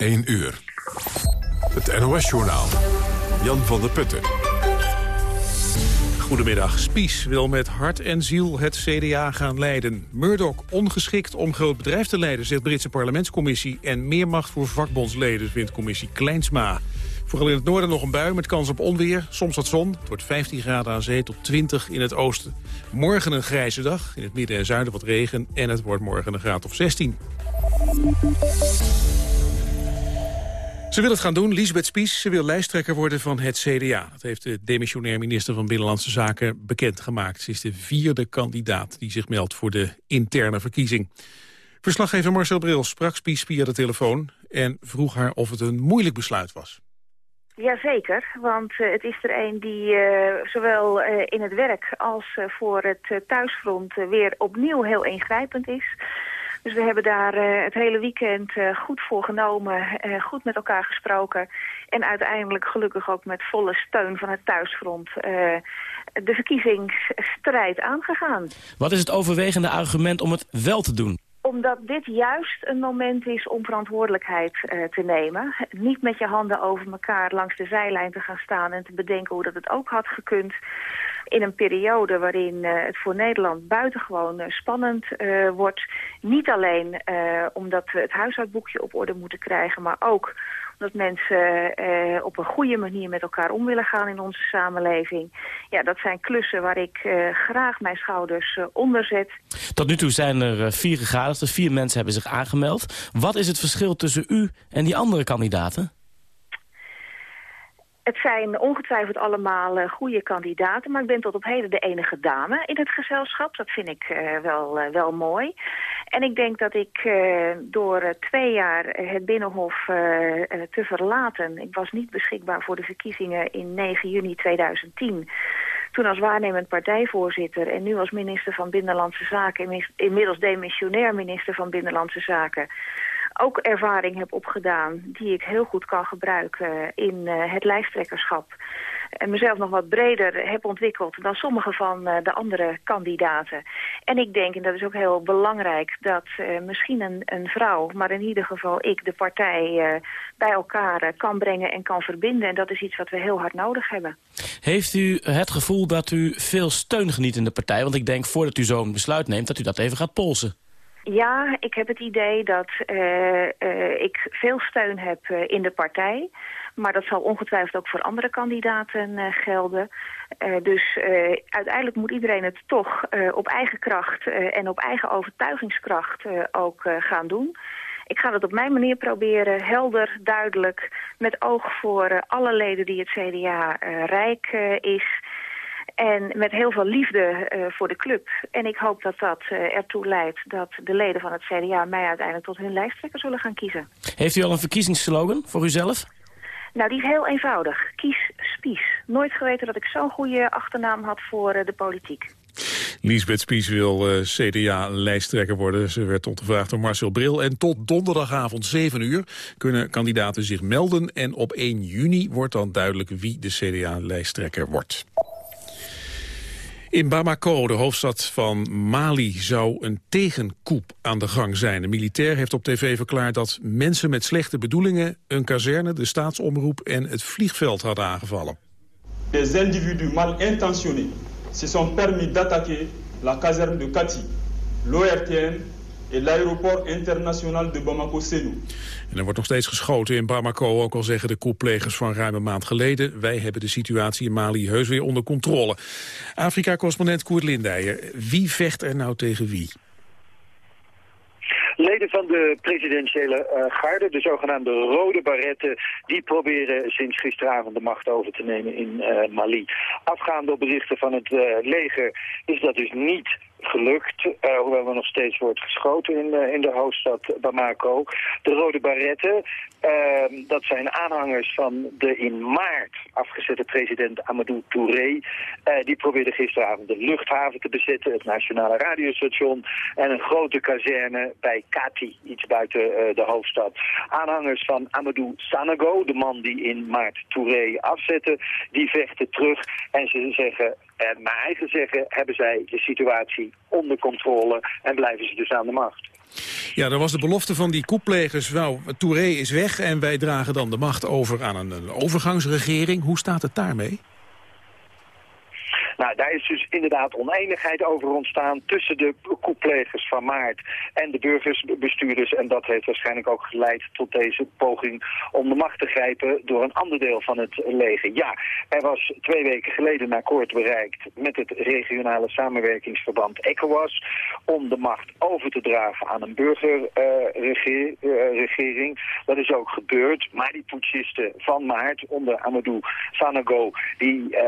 1 uur. Het NOS-journaal. Jan van der Putten. Goedemiddag. Spies wil met hart en ziel het CDA gaan leiden. Murdoch ongeschikt om groot bedrijf te leiden, zegt Britse parlementscommissie. En meer macht voor vakbondsleden, vindt commissie Kleinsma. Vooral in het noorden nog een bui met kans op onweer. Soms wat zon. Het wordt 15 graden aan zee tot 20 in het oosten. Morgen een grijze dag. In het midden en zuiden wat regen. En het wordt morgen een graad of 16. Ze wil het gaan doen, Lisbeth Spies. Ze wil lijsttrekker worden van het CDA. Dat heeft de demissionair minister van Binnenlandse Zaken bekendgemaakt. Ze is de vierde kandidaat die zich meldt voor de interne verkiezing. Verslaggever Marcel Bril sprak Spies via de telefoon... en vroeg haar of het een moeilijk besluit was. Jazeker, want uh, het is er een die uh, zowel uh, in het werk als voor het thuisfront weer opnieuw heel ingrijpend is. Dus we hebben daar uh, het hele weekend uh, goed voor genomen, uh, goed met elkaar gesproken. En uiteindelijk gelukkig ook met volle steun van het thuisfront de verkiezingsstrijd aangegaan. Wat is het overwegende argument om het wel te doen? Omdat dit juist een moment is om verantwoordelijkheid uh, te nemen. Niet met je handen over elkaar langs de zijlijn te gaan staan... en te bedenken hoe dat het ook had gekund in een periode waarin uh, het voor Nederland buitengewoon uh, spannend wordt. Niet alleen omdat we het huishoudboekje op orde moeten krijgen, maar ook omdat mensen op een goede manier met elkaar om willen gaan in onze samenleving. Ja, dat zijn klussen waar ik graag mijn schouders onder zet. Tot nu toe zijn er vier gegadigden, vier mensen hebben zich aangemeld. Wat is het verschil tussen u en die andere kandidaten? Het zijn ongetwijfeld allemaal uh, goede kandidaten, maar ik ben tot op heden de enige dame in het gezelschap. Dat vind ik uh, wel, uh, wel mooi. En ik denk dat ik door twee jaar het Binnenhof te verlaten... ik was niet beschikbaar voor de verkiezingen in 9 juni 2010... Toen als waarnemend partijvoorzitter en nu als minister van Binnenlandse Zaken... inmiddels demissionair minister van Binnenlandse Zaken ook ervaring heb opgedaan die ik heel goed kan gebruiken in uh, het lijsttrekkerschap. En mezelf nog wat breder heb ontwikkeld dan sommige van uh, de andere kandidaten. En ik denk, en dat is ook heel belangrijk, dat misschien een, een, vrouw, maar in ieder geval ik, de partij bij elkaar kan brengen en kan verbinden. En dat is iets wat we heel hard nodig hebben. Heeft u het gevoel dat u veel steun geniet in de partij? Want ik denk, voordat u zo'n besluit neemt, dat u dat even gaat polsen. Ja, ik heb het idee dat uh, uh, ik veel steun heb uh, in de partij. Maar dat zal ongetwijfeld ook voor andere kandidaten gelden. dus uiteindelijk moet iedereen het toch op eigen kracht en op eigen overtuigingskracht ook gaan doen. Ik ga dat op mijn manier proberen, helder, duidelijk, met oog voor alle leden die het CDA rijk is... En met heel veel liefde uh, voor de club. En ik hoop dat dat uh, ertoe leidt dat de leden van het CDA mij uiteindelijk tot hun lijsttrekker zullen gaan kiezen. Heeft u al een verkiezingsslogan voor uzelf? Nou, die is heel eenvoudig. Kies Spies. Nooit geweten dat ik zo'n goede achternaam had voor uh, de politiek. Liesbeth Spies wil CDA-lijsttrekker worden. Ze werd ondervraagd door Marcel Bril. En tot donderdagavond 7 uur kunnen kandidaten zich melden. En op 1 juni wordt dan duidelijk wie de CDA-lijsttrekker wordt. In Bamako, de hoofdstad van Mali, zou een tegenkoep aan de gang zijn. De militair heeft op tv verklaard dat mensen met slechte bedoelingen... een kazerne, de staatsomroep en het vliegveld hadden aangevallen. Des individus mal intentionnés se sont permis d'attaquer la caserne de Kati, l'ORTN et l'aéroport international de Bamako-Sénou. En er wordt nog steeds geschoten in Bamako, ook al zeggen de koeplegers van ruim een maand geleden. Wij hebben de situatie in Mali heus weer onder controle. Afrika-correspondent Koert Lindijer, wie vecht er nou tegen wie? Leden van de presidentiële uh, garde, de zogenaamde rode baretten, die proberen sinds gisteravond de macht over te nemen in uh, Mali. Afgaande op berichten van het uh, leger is dat dus niet gelukt, uh, hoewel er nog steeds wordt geschoten in, in de hoofdstad Bamako. De Rode Baretten, uh, dat zijn aanhangers van de in maart afgezette president Amadou Touré. die probeerde gisteravond de luchthaven te bezetten, het nationale radiostation en een grote kazerne bij Kati, iets buiten de hoofdstad. Aanhangers van Amadou Sanogo, de man die in maart Touré afzette, die vechten terug en ze zeggen en naar eigen zeggen hebben zij de situatie onder controle en blijven ze dus aan de macht. Ja, er was de belofte van die koeplegers. Nou, Touré is weg en wij dragen dan de macht over aan een overgangsregering. Hoe staat het daarmee? Nou, daar is dus inderdaad oneenigheid over ontstaan tussen de koeplegers van Maart en de burgersbestuurders. En dat heeft waarschijnlijk ook geleid tot deze poging om de macht te grijpen door een ander deel van het leger. Ja, er was twee weken geleden een akkoord bereikt met het regionale samenwerkingsverband ECOWAS om de macht over te dragen aan een burgerregering. Uh, dat is ook gebeurd, maar die putschisten van Maart onder Amadou Sanogo, die, uh,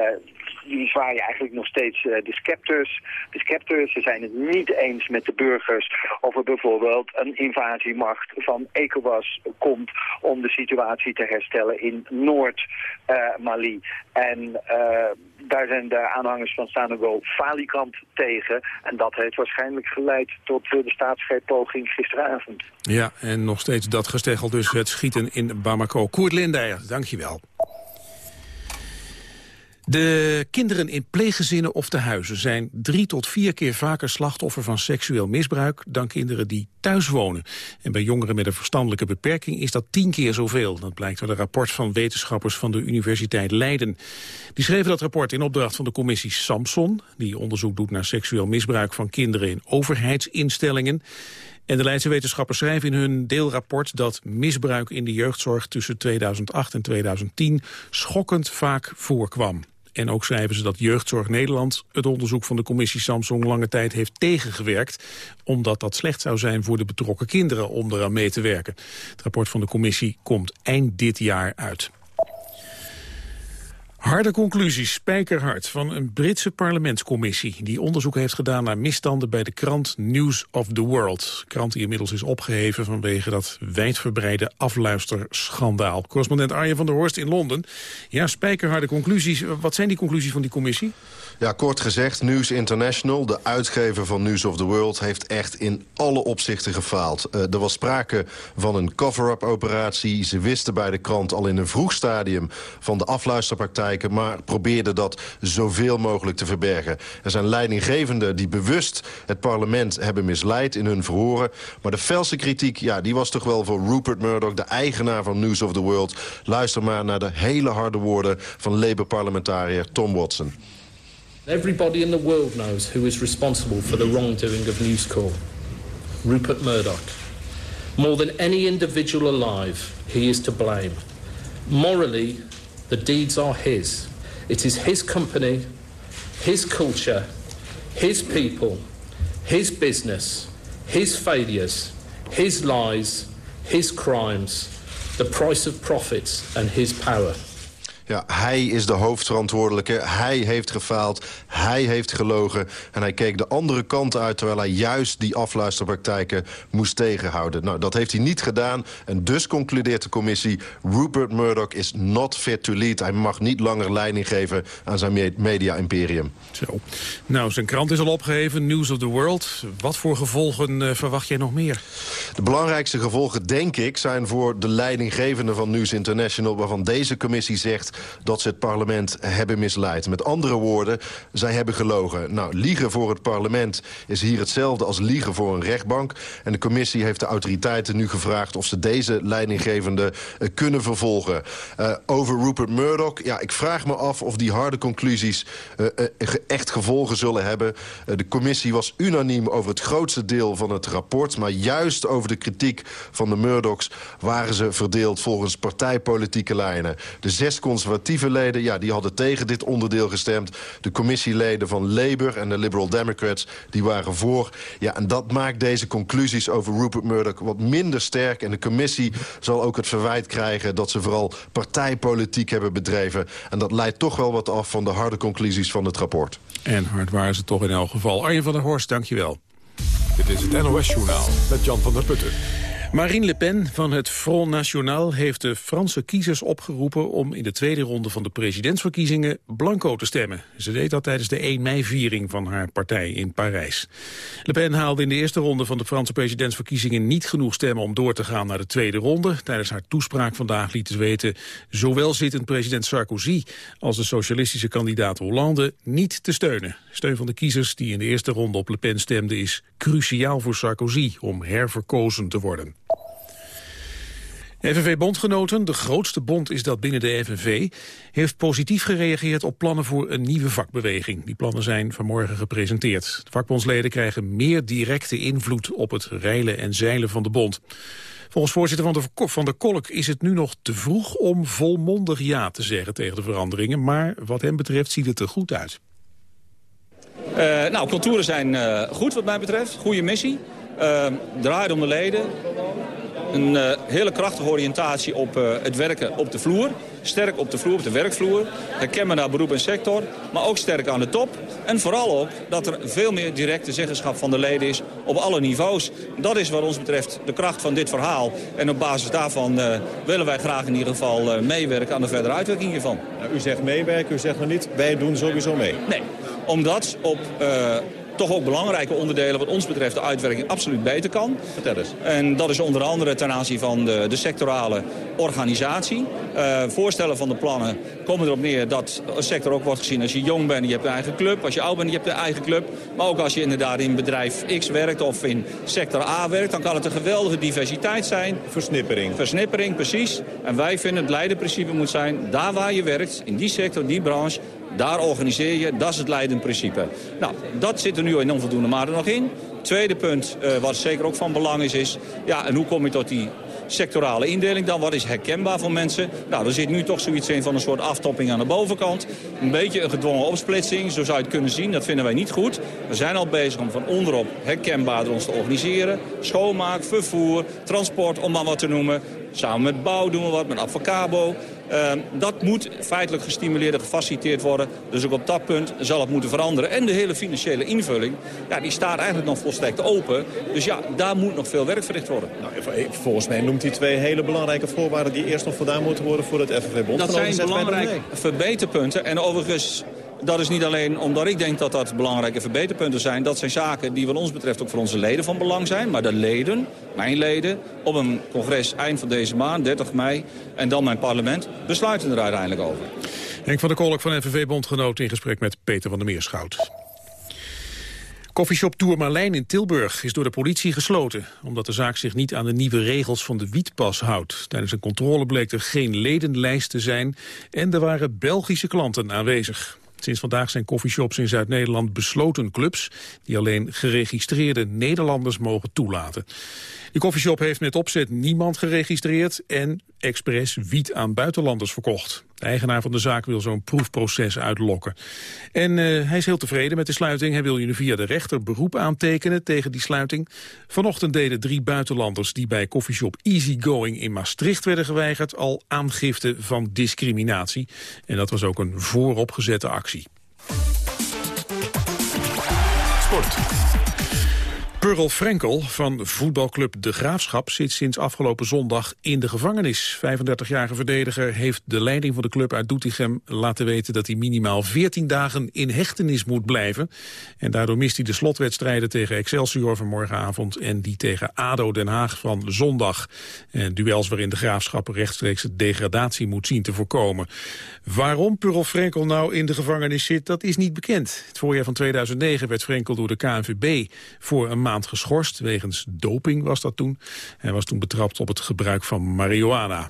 die zwaaien eigenlijk nog steeds uh, de scepters. De scepters, ze zijn het niet eens met de burgers of er bijvoorbeeld een invasiemacht van ECOWAS komt om de situatie te herstellen in Noord-Mali. en uh, daar zijn de aanhangers van Sanogo falikant tegen. En dat heeft waarschijnlijk geleid tot de staatsgreeppoging gisteravond. Ja, en nog steeds dat gesteggel dus het schieten in Bamako. Koert Lindeyer, dankjewel. De kinderen in pleeggezinnen of tehuizen zijn drie tot vier keer vaker slachtoffer van seksueel misbruik dan kinderen die thuis wonen. En bij jongeren met een verstandelijke beperking is dat tien keer zoveel. Dat blijkt uit een rapport van wetenschappers van de Universiteit Leiden. Die schreven dat rapport in opdracht van de commissie Samson, die onderzoek doet naar seksueel misbruik van kinderen in overheidsinstellingen. En de Leidse wetenschappers schrijven in hun deelrapport dat misbruik in de jeugdzorg tussen 2008 en 2010 schokkend vaak voorkwam. En ook schrijven ze dat Jeugdzorg Nederland het onderzoek van de commissie Samsung lange tijd heeft tegengewerkt, omdat dat slecht zou zijn voor de betrokken kinderen om eraan mee te werken. Het rapport van de commissie komt eind dit jaar uit. Harde conclusies, spijkerhard, van een Britse parlementscommissie... die onderzoek heeft gedaan naar misstanden bij de krant News of the World. Krant die inmiddels is opgeheven vanwege dat wijdverbreide afluisterschandaal. Correspondent Arjen van der Horst in Londen. Ja, spijkerharde conclusies. Wat zijn die conclusies van die commissie? Ja, kort gezegd, News International, de uitgever van News of the World... heeft echt in alle opzichten gefaald. Uh, er was sprake van een cover-up operatie. Ze wisten bij de krant al in een vroeg stadium van de maar probeerden dat zoveel mogelijk te verbergen. Er zijn leidinggevenden die bewust het parlement hebben misleid in hun verhoren. Maar de felse kritiek, ja, die was toch wel voor Rupert Murdoch... de eigenaar van News of the World. Luister maar naar de hele harde woorden van Labour-parlementariër Tom Watson. Everybody in the world knows who is responsible for the wrongdoing of News Corp. Rupert Murdoch. More than any individual alive, he is to blame. Morally, the deeds are his. It is his company, his culture, his people, his business, his failures, his lies, his crimes, the price of profits and his power. Ja, hij is de hoofdverantwoordelijke. Hij heeft gefaald. Hij heeft gelogen. En hij keek de andere kant uit... terwijl hij juist die afluisterpraktijken moest tegenhouden. Nou, dat heeft hij niet gedaan. En dus concludeert de commissie... Rupert Murdoch is not fit to lead. Hij mag niet langer leiding geven aan zijn media-imperium. Zo. Nou, zijn krant is al opgeheven. News of the World. Wat voor gevolgen uh, verwacht jij nog meer? De belangrijkste gevolgen, denk ik, zijn voor de leidinggevende van News International... waarvan deze commissie zegt dat ze het parlement hebben misleid. Met andere woorden, zij hebben gelogen. Nou, liegen voor het parlement is hier hetzelfde als liegen voor een rechtbank. En de commissie heeft de autoriteiten nu gevraagd... of ze deze leidinggevende uh, kunnen vervolgen. Uh, over Rupert Murdoch, ja, ik vraag me af of die harde conclusies... Uh, echt gevolgen zullen hebben. de commissie was unaniem over het grootste deel van het rapport... maar juist over de kritiek van de Murdochs... waren ze verdeeld volgens partijpolitieke lijnen. De zes conservatieve leden ja, die hadden tegen dit onderdeel gestemd. De commissieleden van Labour en de Liberal Democrats die waren voor. Ja, en dat maakt deze conclusies over Rupert Murdoch wat minder sterk. En de commissie zal ook het verwijt krijgen dat ze vooral partijpolitiek hebben bedreven. En dat leidt toch wel wat af van de harde conclusies van het rapport. En hard waren ze toch in elk geval. Arjen van der Horst, dankjewel. Dit is het NOS-journaal met Jan van der Putten. Marine Le Pen van het Front National heeft de Franse kiezers opgeroepen om in de tweede ronde van de presidentsverkiezingen blanco te stemmen. Ze deed dat tijdens de 1 mei-viering van haar partij in Parijs. Le Pen haalde in de eerste ronde van de Franse presidentsverkiezingen niet genoeg stemmen om door te gaan naar de tweede ronde. Tijdens haar toespraak vandaag liet ze weten zowel zittend president Sarkozy als de socialistische kandidaat Hollande niet te steunen. Steun van de kiezers die in de eerste ronde op Le Pen stemden is cruciaal voor Sarkozy om herverkozen te worden. FNV-bondgenoten, de grootste bond is dat binnen de FNV... heeft positief gereageerd op plannen voor een nieuwe vakbeweging. Die plannen zijn vanmorgen gepresenteerd. De vakbondsleden krijgen meer directe invloed op het reilen en zeilen van de bond. Volgens voorzitter van de, van de Kolk is het nu nog te vroeg om volmondig ja te zeggen tegen de veranderingen. Maar wat hem betreft ziet het er goed uit. Uh, nou, contouren zijn uh, goed wat mij betreft. Goede missie. Uh, draait om de leden. Een uh, hele krachtige oriëntatie op uh, het werken op de vloer. Sterk op de vloer, op de werkvloer. Herkenbaar naar beroep en sector. Maar ook sterk aan de top. En vooral ook dat er veel meer directe zeggenschap van de leden is op alle niveaus. Dat is wat ons betreft de kracht van dit verhaal. En op basis daarvan uh, willen wij graag in ieder geval meewerken aan de verdere uitwerking hiervan. Nou, u zegt meewerken, u zegt nog niet, wij doen sowieso mee. Nee, omdat op toch ook belangrijke onderdelen wat ons betreft de uitwerking absoluut beter kan. Vertel eens. En dat is onder andere ten aanzien van de, de sectorale organisatie. Uh, voorstellen van de plannen komen erop neer dat een sector ook wordt gezien als je jong bent, je hebt een eigen club. Als je oud bent, je hebt een eigen club. Maar ook als je inderdaad in bedrijf X werkt of in sector A werkt, dan kan het een geweldige diversiteit zijn. Versnippering. Versnippering, precies. En wij vinden het leidenprincipe moet zijn, daar waar je werkt, in die sector, die branche, daar organiseer je, dat is het leidend principe. Nou, dat zit er nu in onvoldoende mate nog in. Tweede punt, uh, wat zeker ook van belang is, is... ja, en hoe kom je tot die sectorale indeling dan? Wat is herkenbaar voor mensen? Nou, er zit nu toch zoiets in van een soort aftopping aan de bovenkant. Een beetje een gedwongen opsplitsing, zo zou je het kunnen zien. Dat vinden wij niet goed. We zijn al bezig om van onderop herkenbaarder ons te organiseren. Schoonmaak, vervoer, transport, om maar wat te noemen. Samen met bouw doen we wat, met Advocabo. Uh, dat moet feitelijk gestimuleerd en gefaciliteerd worden. Dus ook op dat punt zal het moeten veranderen. En de hele financiële invulling, ja, die staat eigenlijk nog volstrekt open. Dus ja, daar moet nog veel werk verricht worden. Nou, volgens mij noemt hij twee hele belangrijke voorwaarden... die eerst nog voldaan moeten worden voor het FNV-bond. Dat zijn belangrijke verbeterpunten. En overigens dat is niet alleen omdat ik denk dat dat belangrijke verbeterpunten zijn. Dat zijn zaken die wat ons betreft ook voor onze leden van belang zijn. Maar de leden, mijn leden, op een congres eind van deze maand, 30 mei... en dan mijn parlement, besluiten er uiteindelijk over. Henk van der Kolk van NVV-bondgenoot in gesprek met Peter van der Meerschout. Coffeeshop Tourmalijn in Tilburg is door de politie gesloten... omdat de zaak zich niet aan de nieuwe regels van de wietpas houdt. Tijdens een controle bleek er geen ledenlijst te zijn... en er waren Belgische klanten aanwezig. Sinds vandaag zijn coffeeshops in Zuid-Nederland besloten clubs... die alleen geregistreerde Nederlanders mogen toelaten. Die coffeeshop heeft met opzet niemand geregistreerd... en expres wiet aan buitenlanders verkocht. De eigenaar van de zaak wil zo'n proefproces uitlokken. En uh, hij is heel tevreden met de sluiting. Hij wil nu via de rechter beroep aantekenen tegen die sluiting. Vanochtend deden drie buitenlanders die bij coffeeshop Easygoing in Maastricht werden geweigerd... al aangifte van discriminatie. En dat was ook een vooropgezette actie. Sport. Pearl Frenkel van voetbalclub De Graafschap zit sinds afgelopen zondag in de gevangenis. 35-jarige verdediger heeft de leiding van de club uit Doetinchem laten weten dat hij minimaal 14 dagen in hechtenis moet blijven. En daardoor mist hij de slotwedstrijden tegen Excelsior van morgenavond en die tegen ADO Den Haag van zondag. En duels waarin de Graafschap rechtstreeks degradatie moet zien te voorkomen. Waarom Pearl Frenkel nou in de gevangenis zit, dat is niet bekend. Het voorjaar van 2009 werd Frenkel door de KNVB voor een maand geschorst. Wegens doping was dat toen. Hij was toen betrapt op het gebruik van marihuana.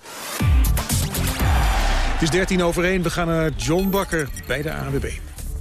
Het is 13 over 1. We gaan naar John Bakker bij de AWB.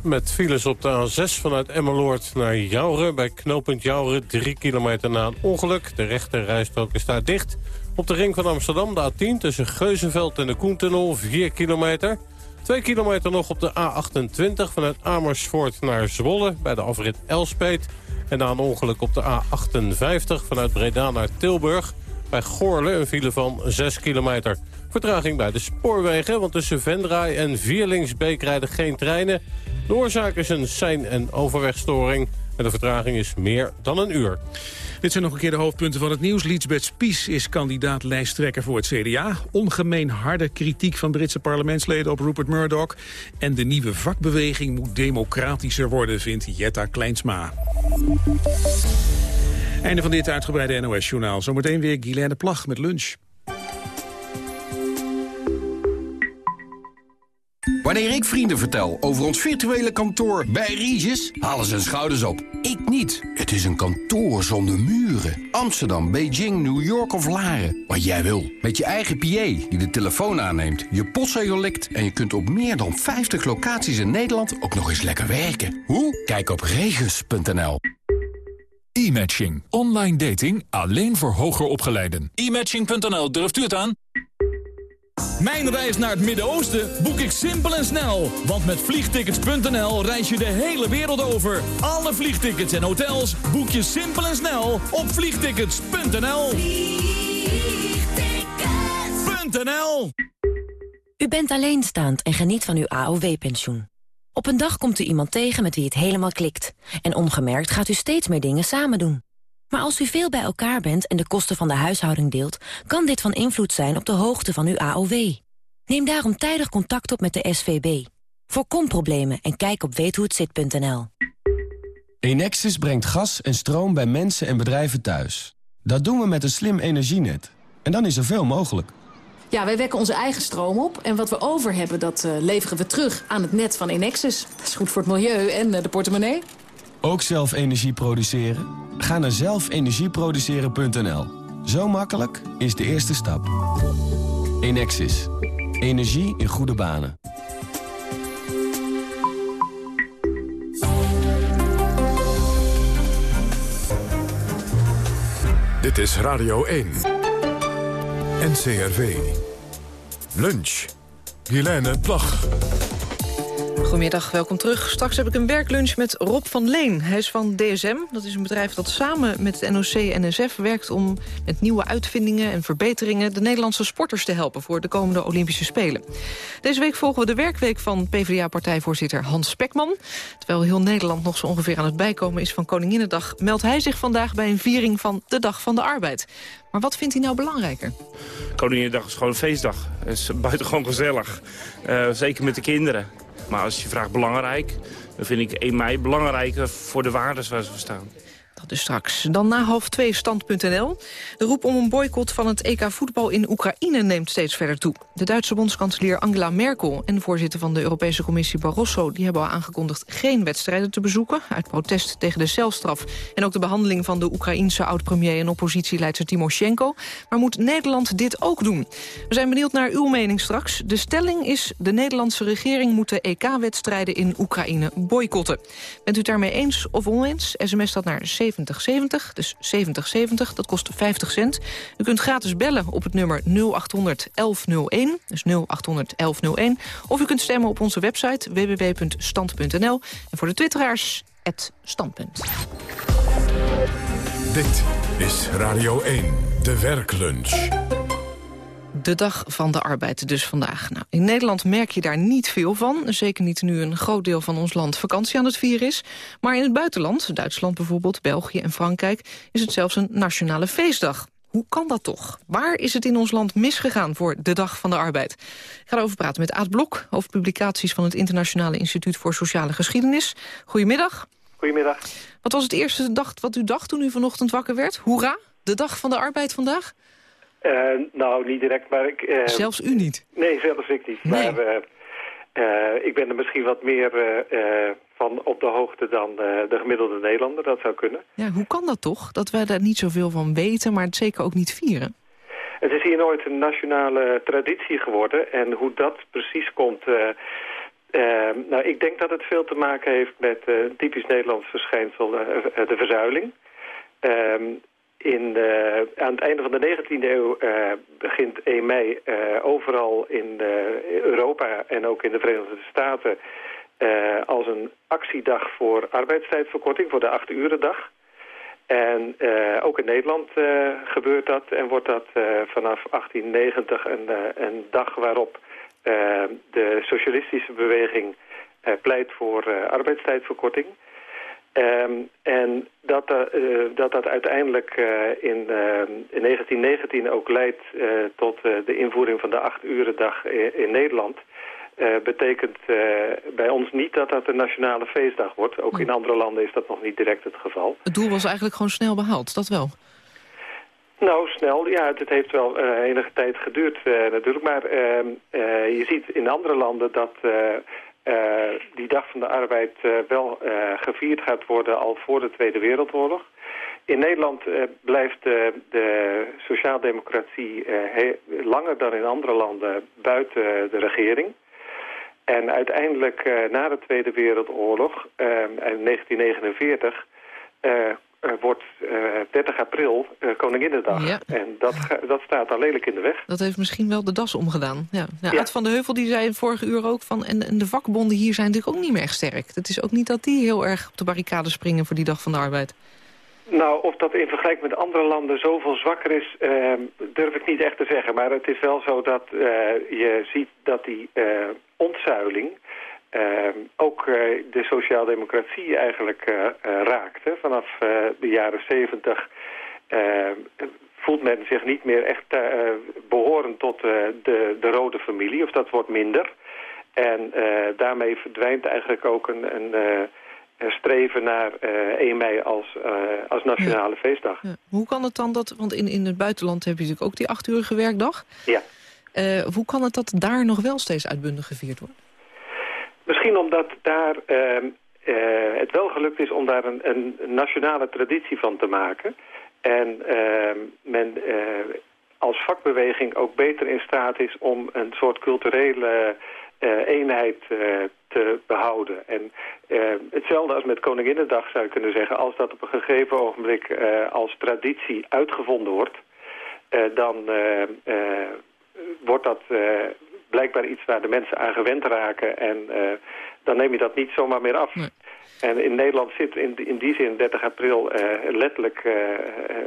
Met files op de A6 vanuit Emmeloord naar Jouren. Bij knooppunt Jouren, 3 kilometer na een ongeluk. De rechte rijstrook is dicht. Op de ring van Amsterdam, de A10, tussen Geuzenveld en de Koentunnel, 4 kilometer. 2 kilometer nog op de A28 vanuit Amersfoort naar Zwolle... bij de afrit Elspet. En na een ongeluk op de A58 vanuit Breda naar Tilburg... bij Goorle een file van 6 kilometer. Vertraging bij de spoorwegen, want tussen Vendraai en Vierlingsbeek rijden geen treinen. De oorzaak is een sein- en overwegstoring. En de vertraging is meer dan een uur. Dit zijn nog een keer de hoofdpunten van het nieuws. Liesbeth Spies is kandidaat lijsttrekker voor het CDA. Ongemeen harde kritiek van Britse parlementsleden op Rupert Murdoch. En de nieuwe vakbeweging moet democratischer worden, vindt Jetta Kleinsma. Einde van dit uitgebreide NOS-journaal. Zometeen weer Guylaine Plag met lunch. Wanneer ik vrienden vertel over ons virtuele kantoor bij Regis, halen ze hun schouders op. Ik niet. Het is een kantoor zonder muren. Amsterdam, Beijing, New York of Laren. Wat jij wil. Met je eigen PA die de telefoon aanneemt, je postzegel likt... en je kunt op meer dan 50 locaties in Nederland ook nog eens lekker werken. Hoe? Kijk op regis.nl. E-matching. Online dating alleen voor hoger opgeleiden. E-matching.nl, durft u het aan? Mijn reis naar het Midden-Oosten boek ik simpel en snel. Want met vliegtickets.nl reis je de hele wereld over. Alle vliegtickets en hotels boek je simpel en snel op vliegtickets.nl. Vliegtickets.nl U bent alleenstaand en geniet van uw AOW-pensioen. Op een dag komt u iemand tegen met wie het helemaal klikt. En ongemerkt gaat u steeds meer dingen samen doen. Maar als u veel bij elkaar bent en de kosten van de huishouding deelt... kan dit van invloed zijn op de hoogte van uw AOW. Neem daarom tijdig contact op met de SVB. Voorkom problemen en kijk op weethohetzit.nl. Enexis brengt gas en stroom bij mensen en bedrijven thuis. Dat doen we met een slim energienet. En dan is er veel mogelijk. Ja, wij wekken onze eigen stroom op. En wat we over hebben, dat uh, leveren we terug aan het net van Enexis. Dat is goed voor het milieu en uh, de portemonnee. Ook zelf energie produceren? Ga naar zelfenergieproduceren.nl. Zo makkelijk is de eerste stap. Enexis. Energie in goede banen. Dit is Radio 1. NCRV. Lunch. Helene Plag. Goedemiddag, welkom terug. Straks heb ik een werklunch met Rob van Leen. Hij is van DSM. Dat is een bedrijf dat samen met het NOC-NSF werkt... om met nieuwe uitvindingen en verbeteringen... de Nederlandse sporters te helpen voor de komende Olympische Spelen. Deze week volgen we de werkweek van PvdA-partijvoorzitter Hans Spekman. Terwijl heel Nederland nog zo ongeveer aan het bijkomen is van Koninginnedag... meldt hij zich vandaag bij een viering van de Dag van de Arbeid. Maar wat vindt hij nou belangrijker? Koninginnedag is gewoon een feestdag. Het is buitengewoon gezellig. Uh, zeker met de kinderen. Maar als je vraagt belangrijk, dan vind ik 1 mei belangrijker voor de waarden waar ze staan. Dus straks. Dan na half twee stand.nl. De roep om een boycott van het EK voetbal in Oekraïne neemt steeds verder toe. De Duitse bondskanselier Angela Merkel en voorzitter van de Europese Commissie Barroso... die hebben al aangekondigd geen wedstrijden te bezoeken... uit protest tegen de celstraf en ook de behandeling van de Oekraïense oud-premier... en oppositieleidster Timoshenko. Maar moet Nederland dit ook doen? We zijn benieuwd naar uw mening straks. De stelling is de Nederlandse regering moet de EK-wedstrijden in Oekraïne boycotten. Bent u het daarmee eens of oneens? SMS dat naar 7070, dus 7070, dat kost 50 cent. U kunt gratis bellen op het nummer 0800 1101, dus 0800 1101. Of u kunt stemmen op onze website www.stand.nl. En voor de twitteraars, het standpunt. Dit is Radio 1, de werklunch. De dag van de arbeid dus vandaag. Nou, in Nederland merk je daar niet veel van. Zeker niet nu een groot deel van ons land vakantie aan het vieren is. Maar in het buitenland, Duitsland bijvoorbeeld, België en Frankrijk... is het zelfs een nationale feestdag. Hoe kan dat toch? Waar is het in ons land misgegaan voor de Dag van de Arbeid? Ik ga erover praten met Aad Blok, over publicaties van het Internationale Instituut voor Sociale Geschiedenis. Goedemiddag. Goedemiddag. Wat was het eerste dag wat u dacht toen u vanochtend wakker werd? Hoera, de Dag van de Arbeid vandaag? Uh, nou, niet direct, maar ik... Uh, zelfs u niet? Nee, zelfs ik niet. Nee. Maar uh, ik ben er misschien wat meer van op de hoogte dan de gemiddelde Nederlander. Dat zou kunnen. Ja, hoe kan dat toch? Dat wij daar niet zoveel van weten, maar het zeker ook niet vieren? Het is hier nooit een nationale traditie geworden. En hoe dat precies komt... nou, ik denk dat het veel te maken heeft met typisch Nederlands verschijnsel, de verzuiling. In, uh, aan het einde van de 19e eeuw uh, begint 1 mei uh, overal in Europa en ook in de Verenigde Staten als een actiedag voor arbeidstijdverkorting, voor de 8 uren dag. En ook in Nederland gebeurt dat en wordt dat vanaf 1890 een, een dag waarop de socialistische beweging pleit voor arbeidstijdverkorting. Ehm, en dat, uh, dat dat uiteindelijk uh, in, in 1919 ook leidt tot de invoering van de acht uren dag in, in Nederland... betekent bij ons niet dat dat een nationale feestdag wordt. Ook in andere landen is dat nog niet direct het geval. Het doel was eigenlijk gewoon snel behaald, dat wel? Nou, snel. Ja, het heeft wel enige tijd geduurd natuurlijk. Maar ehm, je ziet in andere landen dat uh, die dag van de arbeid uh, wel uh, gevierd gaat worden al voor de Tweede Wereldoorlog. In Nederland blijft de sociaaldemocratie langer dan in andere landen buiten de regering. En uiteindelijk na de Tweede Wereldoorlog, in 1949, er wordt uh, 30 april uh, Koninginnedag. Ja. En dat, dat staat dan lelijk in de weg. Dat heeft misschien wel de das omgedaan. Ja. Nou, ja. van de Heuvel die zei vorige uur ook van... En, en, de vakbonden hier zijn natuurlijk ook niet meer sterk. Het is ook niet dat die heel erg op de barricade springen voor die Dag van de Arbeid. Nou, of dat in vergelijking met andere landen zoveel zwakker is, uh, durf ik niet echt te zeggen. Maar het is wel zo dat je ziet dat die ontzuiling ook uh, de sociaaldemocratie eigenlijk uh, raakte. Vanaf de jaren zeventig voelt men zich niet meer echt behorend tot de, de rode familie, of dat wordt minder. En daarmee verdwijnt eigenlijk ook een, een streven naar 1 mei als, als nationale ja. feestdag. Ja. Hoe kan het dan dat, want in, in het buitenland heb je natuurlijk ook die achtuurige werkdag. Ja. hoe kan het dat daar nog wel steeds uitbundig gevierd wordt? Misschien omdat daar uh, uh, het wel gelukt is om daar een, een, nationale traditie van te maken. En uh, men uh, als vakbeweging ook beter in staat is om een soort culturele uh, eenheid te behouden. En hetzelfde als met Koninginnedag zou je kunnen zeggen... als dat op een gegeven ogenblik als traditie uitgevonden wordt... Dan wordt dat blijkbaar iets waar de mensen aan gewend raken. En uh, dan neem je dat niet zomaar meer af. Nee. En in Nederland zit in, in die zin 30 april uh, letterlijk uh,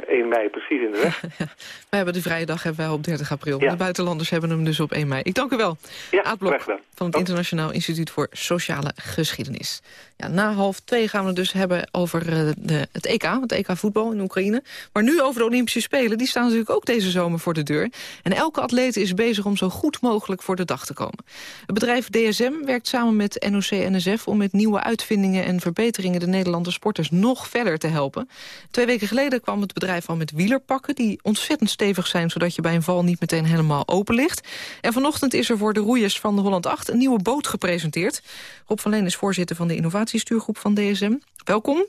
1 mei precies in de weg. wij hebben de vrije dag hebben wij op 30 april. Ja. De buitenlanders hebben hem dus op 1 mei. Ik dank u wel. Ja, Aad Blok van het Internationaal Instituut voor Sociale Geschiedenis. Ja, na half twee gaan we het dus hebben over uh, de, het EK, het EK voetbal in Oekraïne. Maar nu over de Olympische Spelen, die staan natuurlijk ook deze zomer voor de deur. En elke atleet is bezig om zo goed mogelijk voor de dag te komen. Het bedrijf DSM werkt samen met NOC-NSF om met nieuwe uitvindingen en verbeteringen de Nederlandse sporters nog verder te helpen. Twee weken geleden kwam het bedrijf al met wielerpakken die ontzettend stevig zijn, zodat je bij een val niet meteen helemaal open ligt. En vanochtend is er voor de roeiers van de Holland 8 een nieuwe boot gepresenteerd. Rob van Leen is voorzitter van de innovatiestuurgroep van DSM. Welkom.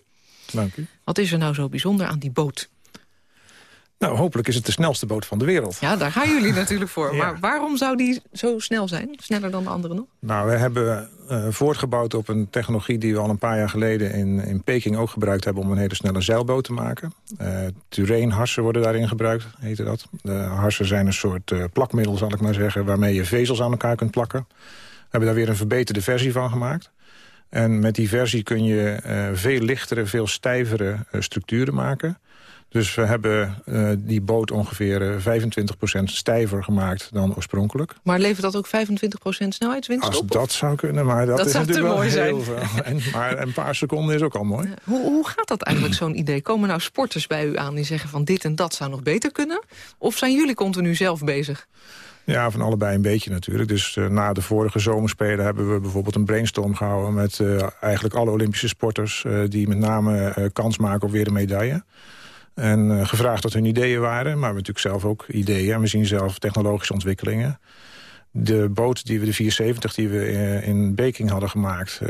Dank u. Wat is er nou zo bijzonder aan die boot? Nou, hopelijk is het de snelste boot van de wereld. Ja, daar gaan jullie natuurlijk voor. Ja. Maar waarom zou die zo snel zijn? Sneller dan de anderen nog? Nou, we hebben uh, voortgebouwd op een technologie die we al een paar jaar geleden in, in Peking ook gebruikt hebben om een hele snelle zeilboot te maken. Uh, Tureen-harsen worden daarin gebruikt, heette dat. De harsen zijn een soort uh, plakmiddel, zal ik maar zeggen, waarmee je vezels aan elkaar kunt plakken. We hebben daar weer een verbeterde versie van gemaakt. En met die versie kun je uh, veel lichtere, veel stijvere uh, structuren maken. Dus we hebben uh, die boot ongeveer 25% stijver gemaakt dan oorspronkelijk. Maar levert dat ook 25% snelheidswinst Als op? dat zou kunnen, maar dat, dat is natuurlijk wel zijn. heel veel. En, maar een paar seconden is ook al mooi. Hoe, hoe gaat dat eigenlijk, zo'n idee? Komen nou sporters bij u aan die zeggen van dit en dat zou nog beter kunnen? Of zijn jullie continu zelf bezig? Ja, van allebei een beetje natuurlijk. Dus uh, na de vorige zomerspelen hebben we bijvoorbeeld een brainstorm gehouden... met uh, eigenlijk alle Olympische sporters... Uh, die met name kans maken op weer een medaille. En gevraagd wat hun ideeën waren. Maar we hebben natuurlijk zelf ook ideeën. En we zien zelf technologische ontwikkelingen. De boot die we, de 470 die we in Beking hadden gemaakt...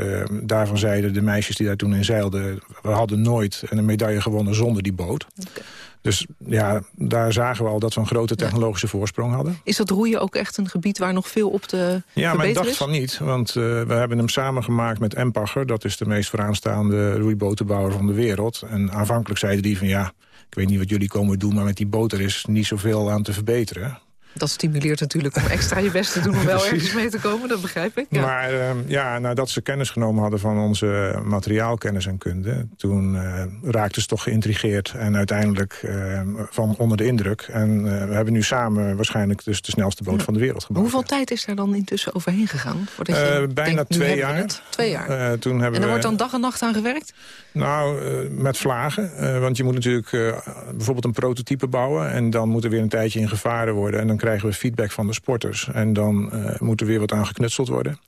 daarvan zeiden de meisjes die daar toen in zeilden... we hadden nooit een medaille gewonnen zonder die boot. Okay. Dus ja, daar zagen we al dat we een grote technologische voorsprong hadden. Is dat roeien ook echt een gebied waar nog veel op te Ja, maar ik dacht is? van niet. Want uh, we hebben hem samengemaakt met Empacher. Dat is de meest vooraanstaande roeibotenbouwer van de wereld. En aanvankelijk zeiden die van ja, ik weet niet wat jullie komen doen... maar met die boot er is niet zoveel aan te verbeteren. Dat stimuleert natuurlijk om extra je best te doen om wel ergens mee te komen, dat begrijp ik. Ja. Maar uh, ja, nadat ze kennis genomen hadden van onze materiaalkennis en kunde... toen uh, raakten ze toch geïntrigeerd en uiteindelijk uh, van onder de indruk. En we hebben nu samen waarschijnlijk dus de snelste boot ja. van de wereld gebouwd. Hoeveel ja. tijd is daar dan intussen overheen gegaan? Voordat je bijna denkt, twee jaar. Twee jaar. toen hebben en er we... wordt dan dag en nacht aan gewerkt? Nou, uh, met vlagen. Uh, want je moet natuurlijk uh, bijvoorbeeld een prototype bouwen... en dan moet er weer een tijdje in gevaren worden. En dan krijgen we feedback van de sporters. En dan moet er weer wat aan geknutseld worden.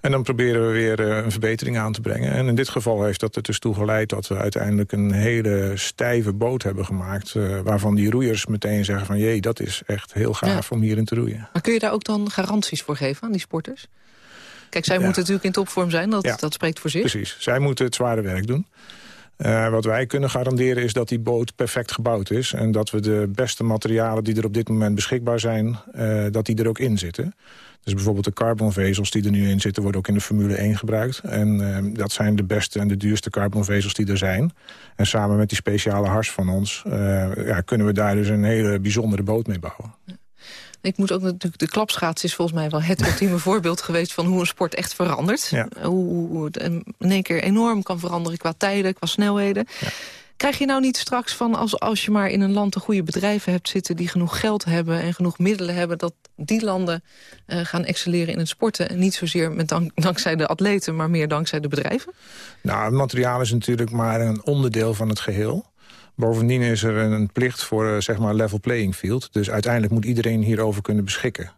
En dan proberen we weer een verbetering aan te brengen. En in dit geval heeft dat er dus toe geleid... dat we uiteindelijk een hele stijve boot hebben gemaakt... waarvan die roeiers meteen zeggen van... jee, dat is echt heel gaaf om hierin te roeien. Maar kun je daar ook dan garanties voor geven aan die sporters? Kijk, zij moeten natuurlijk in topvorm zijn, dat, dat spreekt voor zich. Precies, zij moeten het zware werk doen. Uh, wat wij kunnen garanderen is dat die boot perfect gebouwd is... en dat we de beste materialen die er op dit moment beschikbaar zijn... Uh, dat die er ook in zitten. Dus bijvoorbeeld de carbonvezels die er nu in zitten... worden ook in de Formule 1 gebruikt. En uh, dat zijn de beste en de duurste carbonvezels die er zijn. En samen met die speciale hars van ons... ja, kunnen we daar dus een hele bijzondere boot mee bouwen. Ik moet ook natuurlijk, de klapschaats is volgens mij wel het ultieme voorbeeld geweest van hoe een sport echt verandert. Hoe, hoe het in één keer enorm kan veranderen qua tijden, qua snelheden. Ja. Krijg je nou niet straks van, als, als je maar in een land de goede bedrijven hebt zitten... die genoeg geld hebben en genoeg middelen hebben... dat die landen uh, gaan excelleren in het sporten... en niet zozeer met dank, dankzij de atleten, maar meer dankzij de bedrijven? Nou, het materiaal is natuurlijk maar een onderdeel van het geheel. Bovendien is er een plicht voor uh, zeg maar level playing field. Dus uiteindelijk moet iedereen hierover kunnen beschikken.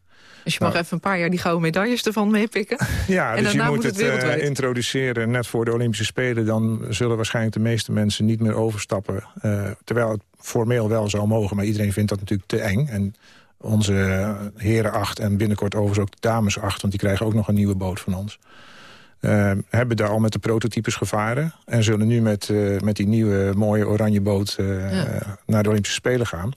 Dus je mag nou, even een paar jaar die gouden medailles ervan meepikken. Ja, en dus je moet moet het, het uh, introduceren net voor de Olympische Spelen. Dan zullen waarschijnlijk de meeste mensen niet meer overstappen. Uh, terwijl het formeel wel zou mogen, maar iedereen vindt dat natuurlijk te eng. En onze heren acht en binnenkort overigens ook de dames acht... want die krijgen ook nog een nieuwe boot van ons. Uh, hebben daar al met de prototypes gevaren. En zullen nu met, uh, met die nieuwe mooie oranje boot uh, ja. naar de Olympische Spelen gaan.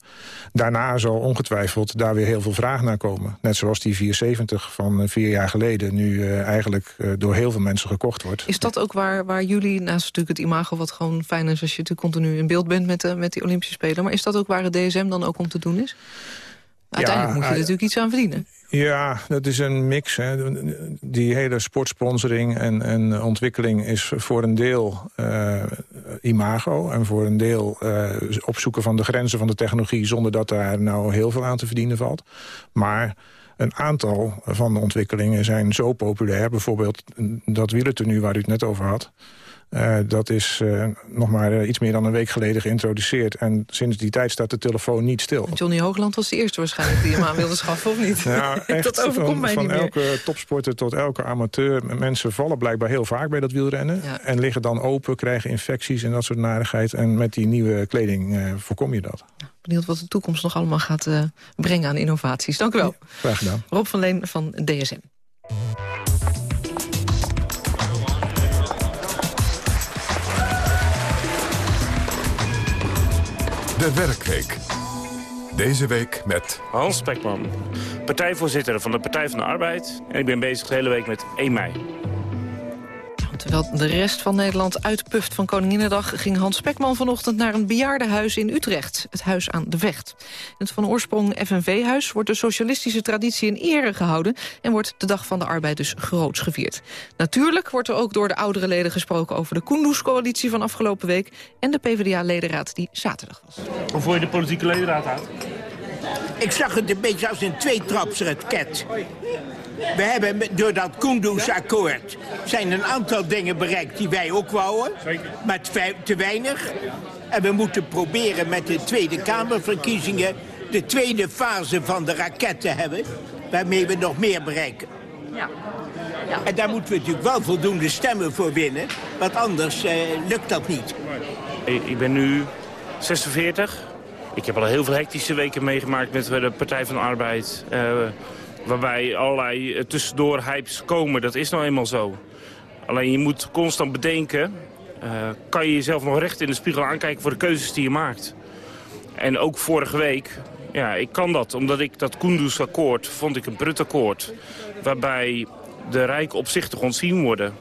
Daarna zal ongetwijfeld daar weer heel veel vraag naar komen. Net zoals die 470 van vier jaar geleden nu eigenlijk door heel veel mensen gekocht wordt. Is dat ook waar, waar jullie, naast natuurlijk het imago wat gewoon fijn is... als je natuurlijk continu in beeld bent met, met die Olympische Spelen... maar is dat ook waar het DSM dan ook om te doen is? Uiteindelijk ja, moet je er natuurlijk iets aan verdienen. Ja, dat is een mix. Hè. Die hele sportsponsoring en, ontwikkeling is voor een deel uh, imago... en voor een deel uh, opzoeken van de grenzen van de technologie... zonder dat daar nou heel veel aan te verdienen valt. Maar een aantal van de ontwikkelingen zijn zo populair. Bijvoorbeeld dat wielertenue waar u het net over had... Uh, dat is uh, nog maar uh, iets meer dan een week geleden geïntroduceerd. En sinds die tijd staat de telefoon niet stil. Johnny Hoogland was de eerste waarschijnlijk die hem aan wilde schaffen, of niet? Nou, echt, dat overkomt van, mij van niet elke meer. topsporter tot elke amateur. Mensen vallen blijkbaar heel vaak bij dat wielrennen. Ja. En liggen dan open, krijgen infecties en dat soort narigheid. En met die nieuwe kleding voorkom je dat. Benieuwd wat de toekomst nog allemaal gaat brengen aan innovaties. Dank u wel. Ja, graag gedaan. Rob van Leen van DSM. De Werkweek. Deze week met... Hans Spekman, partijvoorzitter van de Partij van de Arbeid. En ik ben bezig de hele week met 1 mei. Terwijl de rest van Nederland uitpuft van Koninginnedag... ging Hans Spekman vanochtend naar een bejaardenhuis in Utrecht. Het Huis aan de Vecht. In het van oorsprong FNV-huis wordt de socialistische traditie in ere gehouden... en wordt de Dag van de Arbeid dus groots gevierd. Natuurlijk wordt er ook door de oudere leden gesproken... over de Kunduz-coalitie van afgelopen week... en de PvdA-ledenraad die zaterdag was. Hoe voel je de politieke ledenraad uit? Ik zag het een beetje als een tweetrapsraket. We hebben door dat Kunduz-akkoord zijn een aantal dingen bereikt die wij ook wouden. Maar te weinig. En we moeten proberen met de Tweede Kamerverkiezingen... de tweede fase van de raket te hebben... waarmee we nog meer bereiken. Ja. Ja. En daar moeten we natuurlijk wel voldoende stemmen voor winnen. Want anders eh, lukt dat niet. Ik ben nu 46. Ik heb al heel veel hectische weken meegemaakt met de Partij van de Arbeid. Uh, waarbij allerlei uh, tussendoor hypes komen. Dat is nou eenmaal zo. Alleen je moet constant bedenken... Uh, kan je jezelf nog recht in de spiegel aankijken voor de keuzes die je maakt. En ook vorige week, ja, ik kan dat. Omdat ik dat Kunduz-akkoord vond ik een brutakkoord. Waarbij de rijken opzichtig ontzien worden.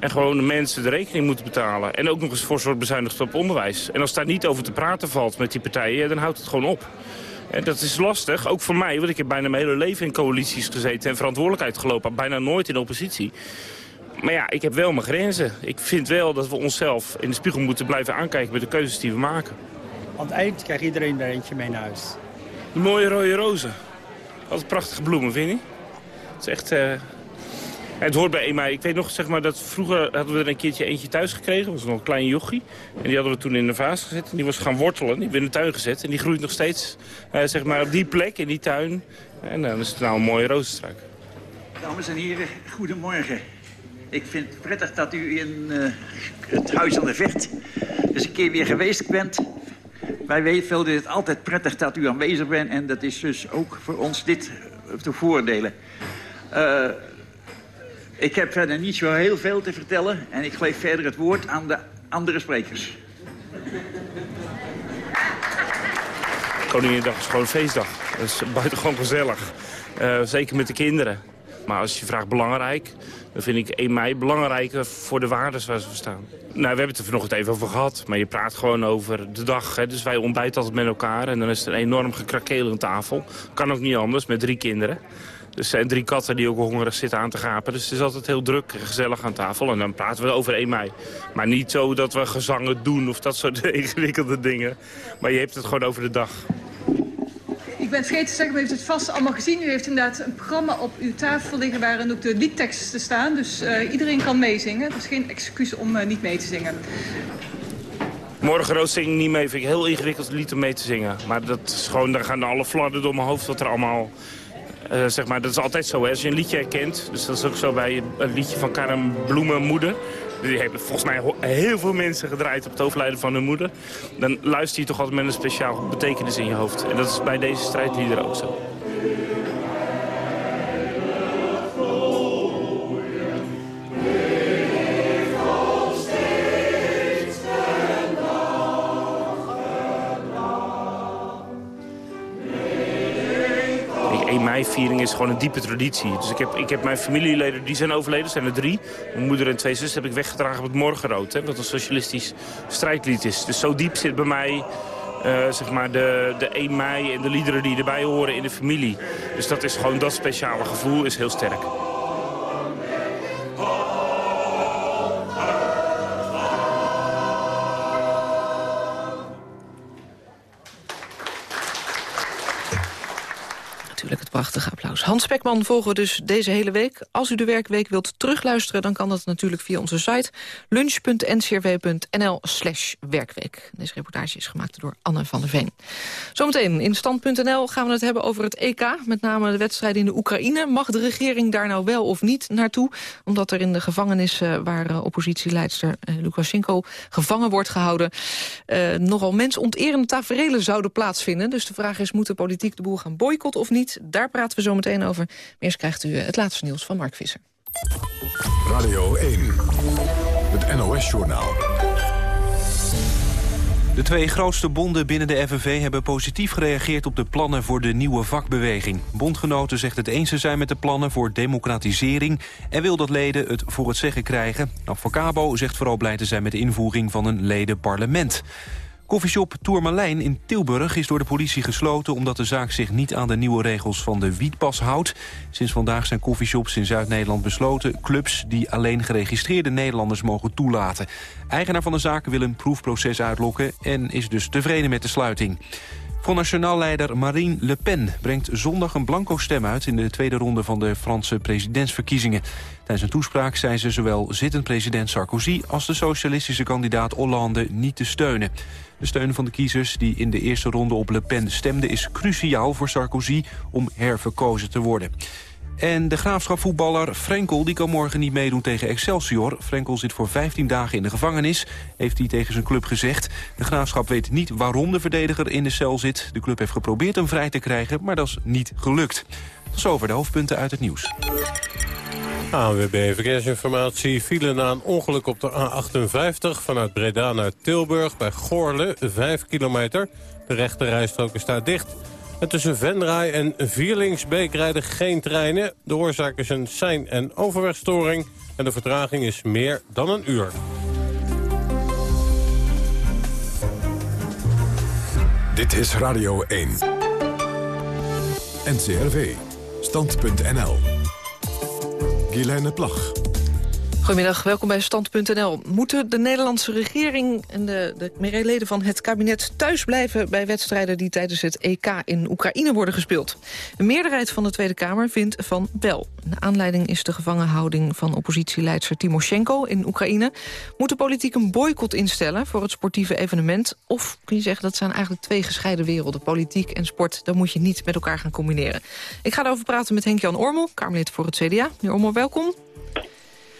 En gewoon de mensen de rekening moeten betalen. En ook nog eens voor soort bezuinigd op onderwijs. En als daar niet over te praten valt met die partijen, dan houdt het gewoon op. En dat is lastig, ook voor mij, want ik heb bijna mijn hele leven in coalities gezeten... en verantwoordelijkheid gelopen, bijna nooit in oppositie. Maar ja, ik heb wel mijn grenzen. Ik vind wel dat we onszelf in de spiegel moeten blijven aankijken... met de keuzes die we maken. Want eind krijgt iedereen er eentje mee naar huis. De mooie rode rozen. Wat prachtige bloemen, vind je? Het is echt... Uh... Het hoort bij 1 mei. Ik weet nog, zeg maar, dat vroeger hadden we er een keertje eentje thuis gekregen. Dat was nog een klein jochie. En die hadden we toen in de vaas gezet. En die was gaan wortelen. Die hebben in de tuin gezet. En die groeit nog steeds, uh, zeg maar, op die plek, in die tuin. En dan is het nou een mooie rozenstruik. Dames en heren, goedemorgen. Ik vind het prettig dat u in uh, het Huis aan de Vecht eens een keer weer geweest bent. Wij vinden het altijd prettig dat u aanwezig bent. En dat is dus ook voor ons dit te voordelen. Ik heb verder niet zo heel veel te vertellen. En ik geef verder het woord aan de andere sprekers. Koninginnedag is gewoon feestdag. Dat is buitengewoon gezellig. Uh, zeker met de kinderen. Maar als je vraagt belangrijk, dan vind ik 1 mei belangrijker voor de waarden waar we staan. Nou, we hebben het er vanochtend even over gehad, maar je praat gewoon over de dag. Hè. Dus wij ontbijten altijd met elkaar en dan is er een enorm gekrakeel aan tafel. Kan ook niet anders, met drie kinderen. Dus er zijn drie katten die ook hongerig zitten aan te gapen. Dus het is altijd heel druk en gezellig aan tafel. En dan praten we over 1 mei. Maar niet zo dat we gezangen doen of dat soort ingewikkelde dingen. Maar je hebt het gewoon over de dag. Ik ben vergeten te zeggen, u heeft het vast allemaal gezien. U heeft inderdaad een programma op uw tafel liggen waarin ook de liedteksten staan. Dus uh, iedereen kan meezingen. Dat is geen excuus om uh, niet mee te zingen. Morgenrood zing ik niet mee. Vind ik heel ingewikkeld lied om mee te zingen. Maar dat is gewoon, daar gaan alle flarden door mijn hoofd wat er allemaal... Uh, zeg maar, dat is altijd zo, hè. als je een liedje herkent. Dus dat is ook zo bij een liedje van Karen Bloemenmoeder. Die hebben volgens mij heel veel mensen gedraaid op het overlijden van hun moeder. Dan luister je toch altijd met een speciaal betekenis in je hoofd. En dat is bij deze strijdliederen ook zo. Viering is gewoon een diepe traditie. Dus ik heb, ik heb mijn familieleden, die zijn overleden, zijn er drie. Mijn moeder en twee zussen heb ik weggedragen op het Morgenrood. Hè, wat een socialistisch strijdlied is. Dus zo diep zit bij mij uh, zeg maar de, de 1 mei en de liederen die erbij horen in de familie. Dus dat is gewoon dat speciale gevoel is heel sterk. Prachtig applaus. Hans Spekman volgen we dus deze hele week. Als u de werkweek wilt terugluisteren... dan kan dat natuurlijk via onze site lunch.ncrw.nl slash werkweek. Deze reportage is gemaakt door Anne van der Veen. Zometeen in stand.nl gaan we het hebben over het EK. Met name de wedstrijd in de Oekraïne. Mag de regering daar nou wel of niet naartoe? Omdat er in de gevangenis uh, waar uh, oppositieleidster uh, Lukashenko gevangen wordt gehouden... nogal mensonterende taferelen zouden plaatsvinden. Dus de vraag is, moet de politiek de boel gaan boycotten of niet? Daar praten we zo meteen over. Eerst krijgt u het laatste nieuws van Mark Visser. Radio 1, het NOS-journaal. De twee grootste bonden binnen de FNV hebben positief gereageerd op de plannen voor de nieuwe vakbeweging. Bondgenoten zegt het eens te zijn met de plannen voor democratisering en wil dat leden het voor het zeggen krijgen. Avocabo zegt vooral blij te zijn met de invoering van een ledenparlement. Koffieshop Tourmalijn in Tilburg is door de politie gesloten... omdat de zaak zich niet aan de nieuwe regels van de wietpas houdt. Sinds vandaag zijn koffieshops in Zuid-Nederland besloten... clubs die alleen geregistreerde Nederlanders mogen toelaten. Eigenaar van de zaak wil een proefproces uitlokken... en is dus tevreden met de sluiting. Front Nationaal-leider Marine Le Pen brengt zondag een blanco stem uit... in de tweede ronde van de Franse presidentsverkiezingen. Tijdens een toespraak zei ze zowel zittend president Sarkozy... als de socialistische kandidaat Hollande niet te steunen. De steun van de kiezers die in de eerste ronde op Le Pen stemden... is cruciaal voor Sarkozy om herverkozen te worden. En de graafschapvoetballer Frenkel die kan morgen niet meedoen tegen Excelsior. Frenkel zit voor 15 dagen in de gevangenis, heeft hij tegen zijn club gezegd. De graafschap weet niet waarom de verdediger in de cel zit. De club heeft geprobeerd hem vrij te krijgen, maar dat is niet gelukt. Tot zover de hoofdpunten uit het nieuws. ANWB Verkeersinformatie file na een ongeluk op de A58... vanuit Breda naar Tilburg bij Goorle, 5 kilometer. De rechte rijstrook staat dicht. En tussen Venray en Vierlingsbeek rijden geen treinen. De oorzaak is een sein- en overwegstoring. En de vertraging is meer dan een uur. Dit is Radio 1. NCRV. Stand.nl. Guilaine Plag. Goedemiddag, welkom bij Stand.nl. Moeten de Nederlandse regering en de, de leden van het kabinet thuis blijven... bij wedstrijden die tijdens het EK in Oekraïne worden gespeeld? Een meerderheid van de Tweede Kamer vindt van wel. De aanleiding is de gevangenhouding van oppositieleidster Timoshenko in Oekraïne. Moet de politiek een boycott instellen voor het sportieve evenement? Of kun je zeggen dat zijn eigenlijk twee gescheiden werelden? Politiek en sport, dat moet je niet met elkaar gaan combineren. Ik ga erover praten met Henk-Jan Ormel, Kamerlid voor het CDA. Meneer Ormel, welkom.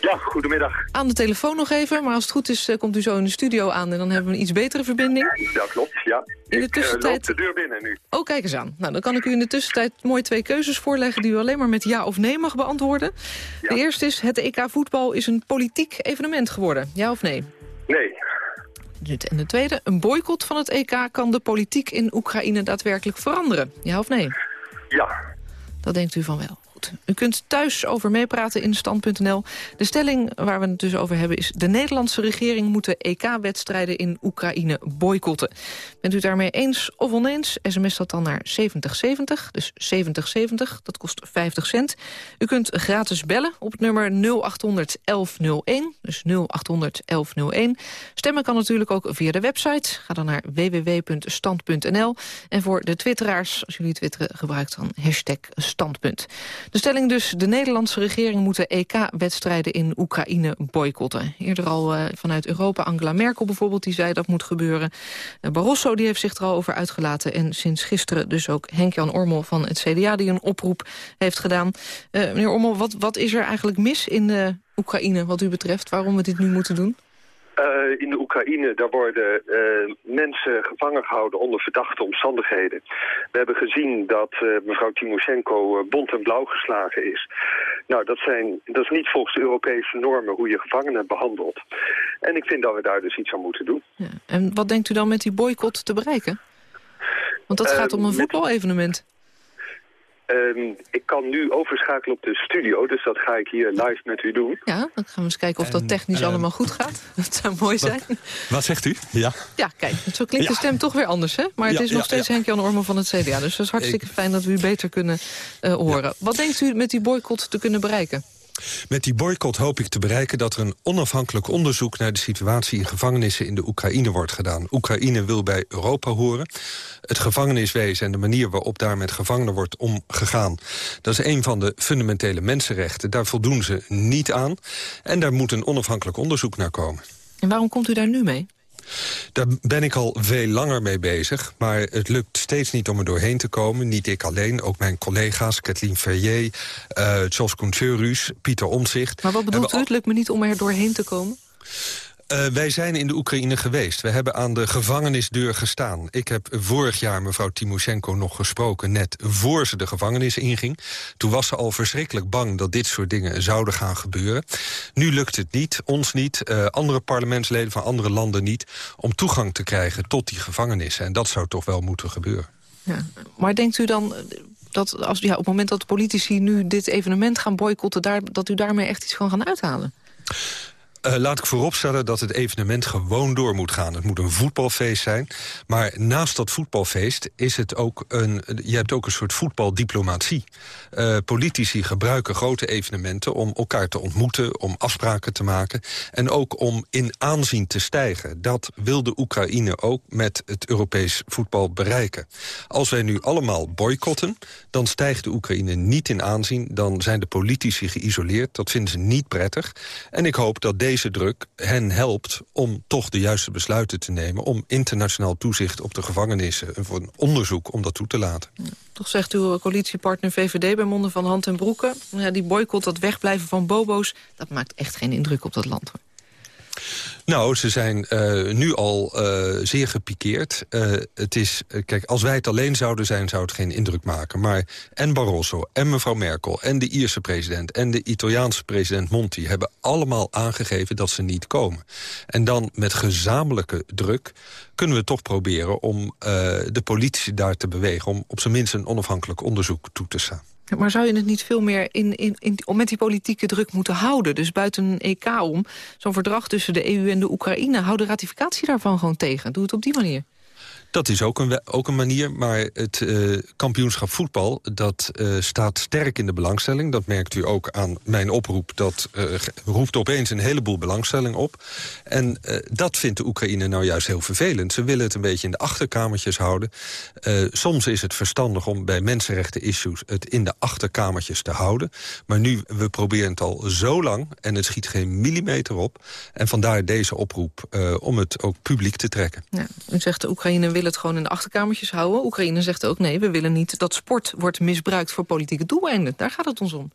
Ja, goedemiddag. Aan de telefoon nog even, maar als het goed is eh, komt u zo in de studio aan... en dan hebben we een iets betere verbinding. Dat klopt, ja. In de tussentijd... Ik, uh, de deur binnen nu. Oh, kijk eens aan. Nou, dan kan ik u in de tussentijd mooi twee keuzes voorleggen... die u alleen maar met ja of nee mag beantwoorden. De eerste is, het EK voetbal is een politiek evenement geworden. Ja of nee? Nee. En de tweede, een boycott van het EK kan de politiek in Oekraïne daadwerkelijk veranderen. Ja of nee? Ja. Dat denkt u van wel. U kunt thuis over meepraten in stand.nl. De stelling waar we het dus over hebben is... de Nederlandse regering moet de EK-wedstrijden in Oekraïne boycotten. Bent u het daarmee eens of oneens? SMS dat dan naar 7070, dus 7070, dat kost 50 cent. U kunt gratis bellen op het nummer 0800 1101, dus 0800 1101. Stemmen kan natuurlijk ook via de website. Ga dan naar www.stand.nl. En voor de twitteraars, als jullie twitteren, gebruikt dan hashtag standpunt. De stelling dus, de Nederlandse regering moet de EK-wedstrijden in Oekraïne boycotten. Eerder al uh, vanuit Europa, Angela Merkel bijvoorbeeld, die zei dat moet gebeuren. Uh, Barroso die heeft zich er al over uitgelaten. En sinds gisteren dus ook Henk-Jan Ormel van het CDA die een oproep heeft gedaan. Uh, meneer Ormel, wat, wat is er eigenlijk mis in Oekraïne wat u betreft? Waarom we dit nu moeten doen? Uh, in de Oekraïne, daar worden uh, mensen gevangen gehouden onder verdachte omstandigheden. We hebben gezien dat uh, mevrouw Timoshenko bont en blauw geslagen is. Nou, dat, zijn, dat is niet volgens de Europese normen hoe je gevangenen behandelt. En ik vind dat we daar dus iets aan moeten doen. Ja. En wat denkt u dan met die boycott te bereiken? Want dat gaat om een voetbalevenement. Um, ik kan nu overschakelen op de studio, dus dat ga ik hier live met u doen. Ja, dan gaan we eens kijken of dat technisch uh, allemaal goed gaat. Dat zou mooi zijn. Wat, wat zegt u? Ja, ja kijk, zo klinkt ja. de stem toch weer anders, hè? Maar het ja, is nog steeds Henk-Jan Ormel van het CDA. Dus dat is hartstikke ik... fijn dat we u beter kunnen uh, horen. Wat denkt u met die boycott te kunnen bereiken? Met die boycott hoop ik te bereiken dat er een onafhankelijk onderzoek... naar de situatie in gevangenissen in de Oekraïne wordt gedaan. Oekraïne wil bij Europa horen. Het gevangeniswezen en de manier waarop daar met gevangenen wordt omgegaan... dat is een van de fundamentele mensenrechten. Daar voldoen ze niet aan. En daar moet een onafhankelijk onderzoek naar komen. En waarom komt u daar nu mee? Daar ben ik al veel langer mee bezig. Maar het lukt steeds niet om er doorheen te komen. Niet ik alleen, ook mijn collega's, Kathleen Ferrier, uh, Charles Koentseurus, Pieter Omzicht. Maar wat bedoelt u, het lukt me niet om er doorheen te komen? Uh, wij zijn in de Oekraïne geweest. We hebben aan de gevangenisdeur gestaan. Ik heb vorig jaar mevrouw Timoshenko nog gesproken... net voor ze de gevangenis inging. Toen was ze al verschrikkelijk bang dat dit soort dingen zouden gaan gebeuren. Nu lukt het niet, ons niet, uh, andere parlementsleden van andere landen niet... om toegang te krijgen tot die gevangenissen. En dat zou toch wel moeten gebeuren. Ja, maar denkt u dan dat als, ja, op het moment dat politici nu dit evenement gaan boycotten... Daar, dat u daarmee echt iets kan gaan uithalen? Uh, laat ik vooropstellen dat het evenement gewoon door moet gaan. Het moet een voetbalfeest zijn. Maar naast dat voetbalfeest is het ook een... je hebt ook een soort voetbaldiplomatie. Uh, politici gebruiken grote evenementen om elkaar te ontmoeten... om afspraken te maken en ook om in aanzien te stijgen. Dat wil de Oekraïne ook met het Europees voetbal bereiken. Als wij nu allemaal boycotten, dan stijgt de Oekraïne niet in aanzien. Dan zijn de politici geïsoleerd. Dat vinden ze niet prettig. En ik hoop dat deze deze druk hen helpt om toch de juiste besluiten te nemen... om internationaal toezicht op de gevangenissen... en voor een onderzoek om dat toe te laten. toch zegt uw coalitiepartner VVD bij monden van Hand en Broeken... Ja, die boycott, dat wegblijven van bobo's... dat maakt echt geen indruk op dat land. Hoor. Nou, ze zijn uh, nu al uh, zeer gepikeerd. Uh, het is, kijk, als wij het alleen zouden zijn, zou het geen indruk maken. Maar en Barroso, en mevrouw Merkel, en de Ierse president... en de Italiaanse president Monti hebben allemaal aangegeven dat ze niet komen. En dan met gezamenlijke druk kunnen we toch proberen om de politici daar te bewegen... om op zijn minst een onafhankelijk onderzoek toe te staan. Maar zou je het niet veel meer in, in, in, met die politieke druk moeten houden? Dus buiten een EK om, zo'n verdrag tussen de EU en de Oekraïne... hou de ratificatie daarvan gewoon tegen. Doe het op die manier. Dat is ook een, ook een manier, maar het uh, kampioenschap voetbal... dat uh, staat sterk in de belangstelling. Dat merkt u ook aan mijn oproep. Dat uh, roept opeens een heleboel belangstelling op. En dat vindt de Oekraïne nou juist heel vervelend. Ze willen het een beetje in de achterkamertjes houden. soms is het verstandig om bij mensenrechten-issues... het in de achterkamertjes te houden. Maar nu, we proberen het al zo lang... en het schiet geen millimeter op. En vandaar deze oproep om het ook publiek te trekken. Ja, u zegt de Oekraïne het gewoon in de achterkamertjes houden. Oekraïne zegt ook nee, we willen niet dat sport wordt misbruikt voor politieke doeleinden. Daar gaat het ons om.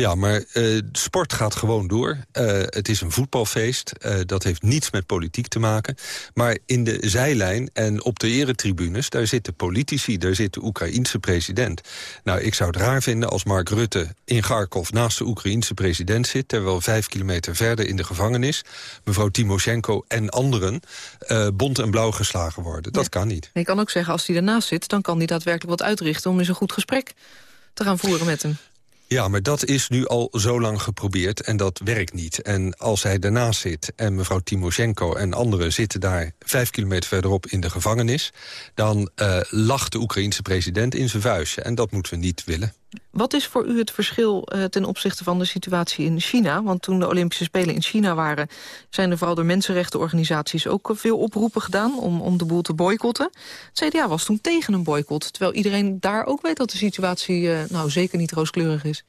Ja, maar uh, sport gaat gewoon door. Uh, het is een voetbalfeest. Uh, dat heeft niets met politiek te maken. Maar in de zijlijn en op de eretribunes... daar zitten politici, daar zit de Oekraïense president. Nou, ik zou het raar vinden als Mark Rutte in Kharkov... naast de Oekraïense president zit... terwijl vijf kilometer verder in de gevangenis... mevrouw Timoshenko en anderen bont en blauw geslagen worden. Dat kan niet. Ik kan ook zeggen, als hij ernaast zit... dan kan hij daadwerkelijk wat uitrichten om eens een goed gesprek te gaan voeren met hem. Ja, maar dat is nu al zo lang geprobeerd en dat werkt niet. En als hij daarnaast zit en mevrouw Timoshenko en anderen zitten daar vijf kilometer verderop in de gevangenis... dan uh, lacht de Oekraïense president in zijn vuistje en dat moeten we niet willen. Wat is voor u het verschil uh, ten opzichte van de situatie in China? Want toen de Olympische Spelen in China waren... zijn er vooral door mensenrechtenorganisaties ook veel oproepen gedaan... om, om de boel te boycotten. Het CDA was toen tegen een boycott. Terwijl iedereen daar ook weet dat de situatie uh, nou zeker niet rooskleurig is.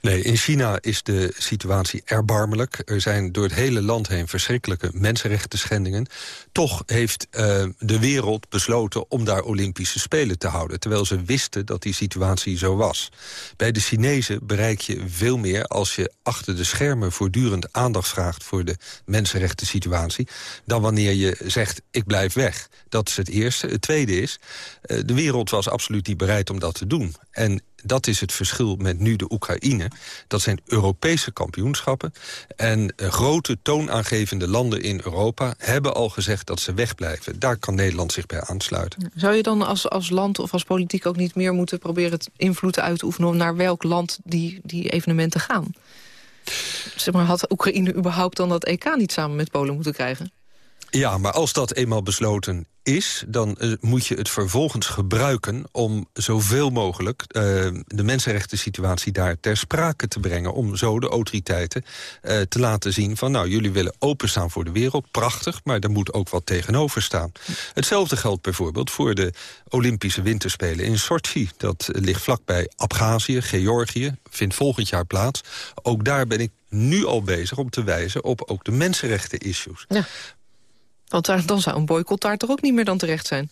Nee, in China is de situatie erbarmelijk. Er zijn door het hele land heen verschrikkelijke mensenrechten schendingen. Toch heeft uh, de wereld besloten om daar Olympische Spelen te houden. Terwijl ze wisten dat die situatie zo was. Bij de Chinezen bereik je veel meer als je achter de schermen voortdurend aandacht vraagt voor de mensenrechten situatie, dan wanneer je zegt ik blijf weg. Dat is het eerste. Het tweede is, uh, de wereld was absoluut niet bereid om dat te doen. En dat is het verschil met nu de Oekraïne. Dat zijn Europese kampioenschappen. En uh, grote toonaangevende landen in Europa hebben al gezegd dat ze wegblijven. Daar kan Nederland zich bij aansluiten. Zou je dan als, als land of als politiek ook niet meer moeten proberen invloed uit te oefenen... naar welk land die, die evenementen gaan? Zeg maar, had Oekraïne überhaupt dan dat EK niet samen met Polen moeten krijgen? Ja, maar als dat eenmaal besloten is, dan uh, moet je het vervolgens gebruiken... om zoveel mogelijk uh, de mensenrechten situatie daar ter sprake te brengen... om zo de autoriteiten uh, te laten zien van... nou, jullie willen openstaan voor de wereld, prachtig... maar er moet ook wat tegenover staan. Hetzelfde geldt bijvoorbeeld voor de Olympische Winterspelen in Sochi. Dat ligt vlakbij Abhazie, Georgië, vindt volgend jaar plaats. Ook daar ben ik nu al bezig om te wijzen op ook de mensenrechten-issues. Ja. Want dan zou een boycott daar toch ook niet meer dan terecht zijn?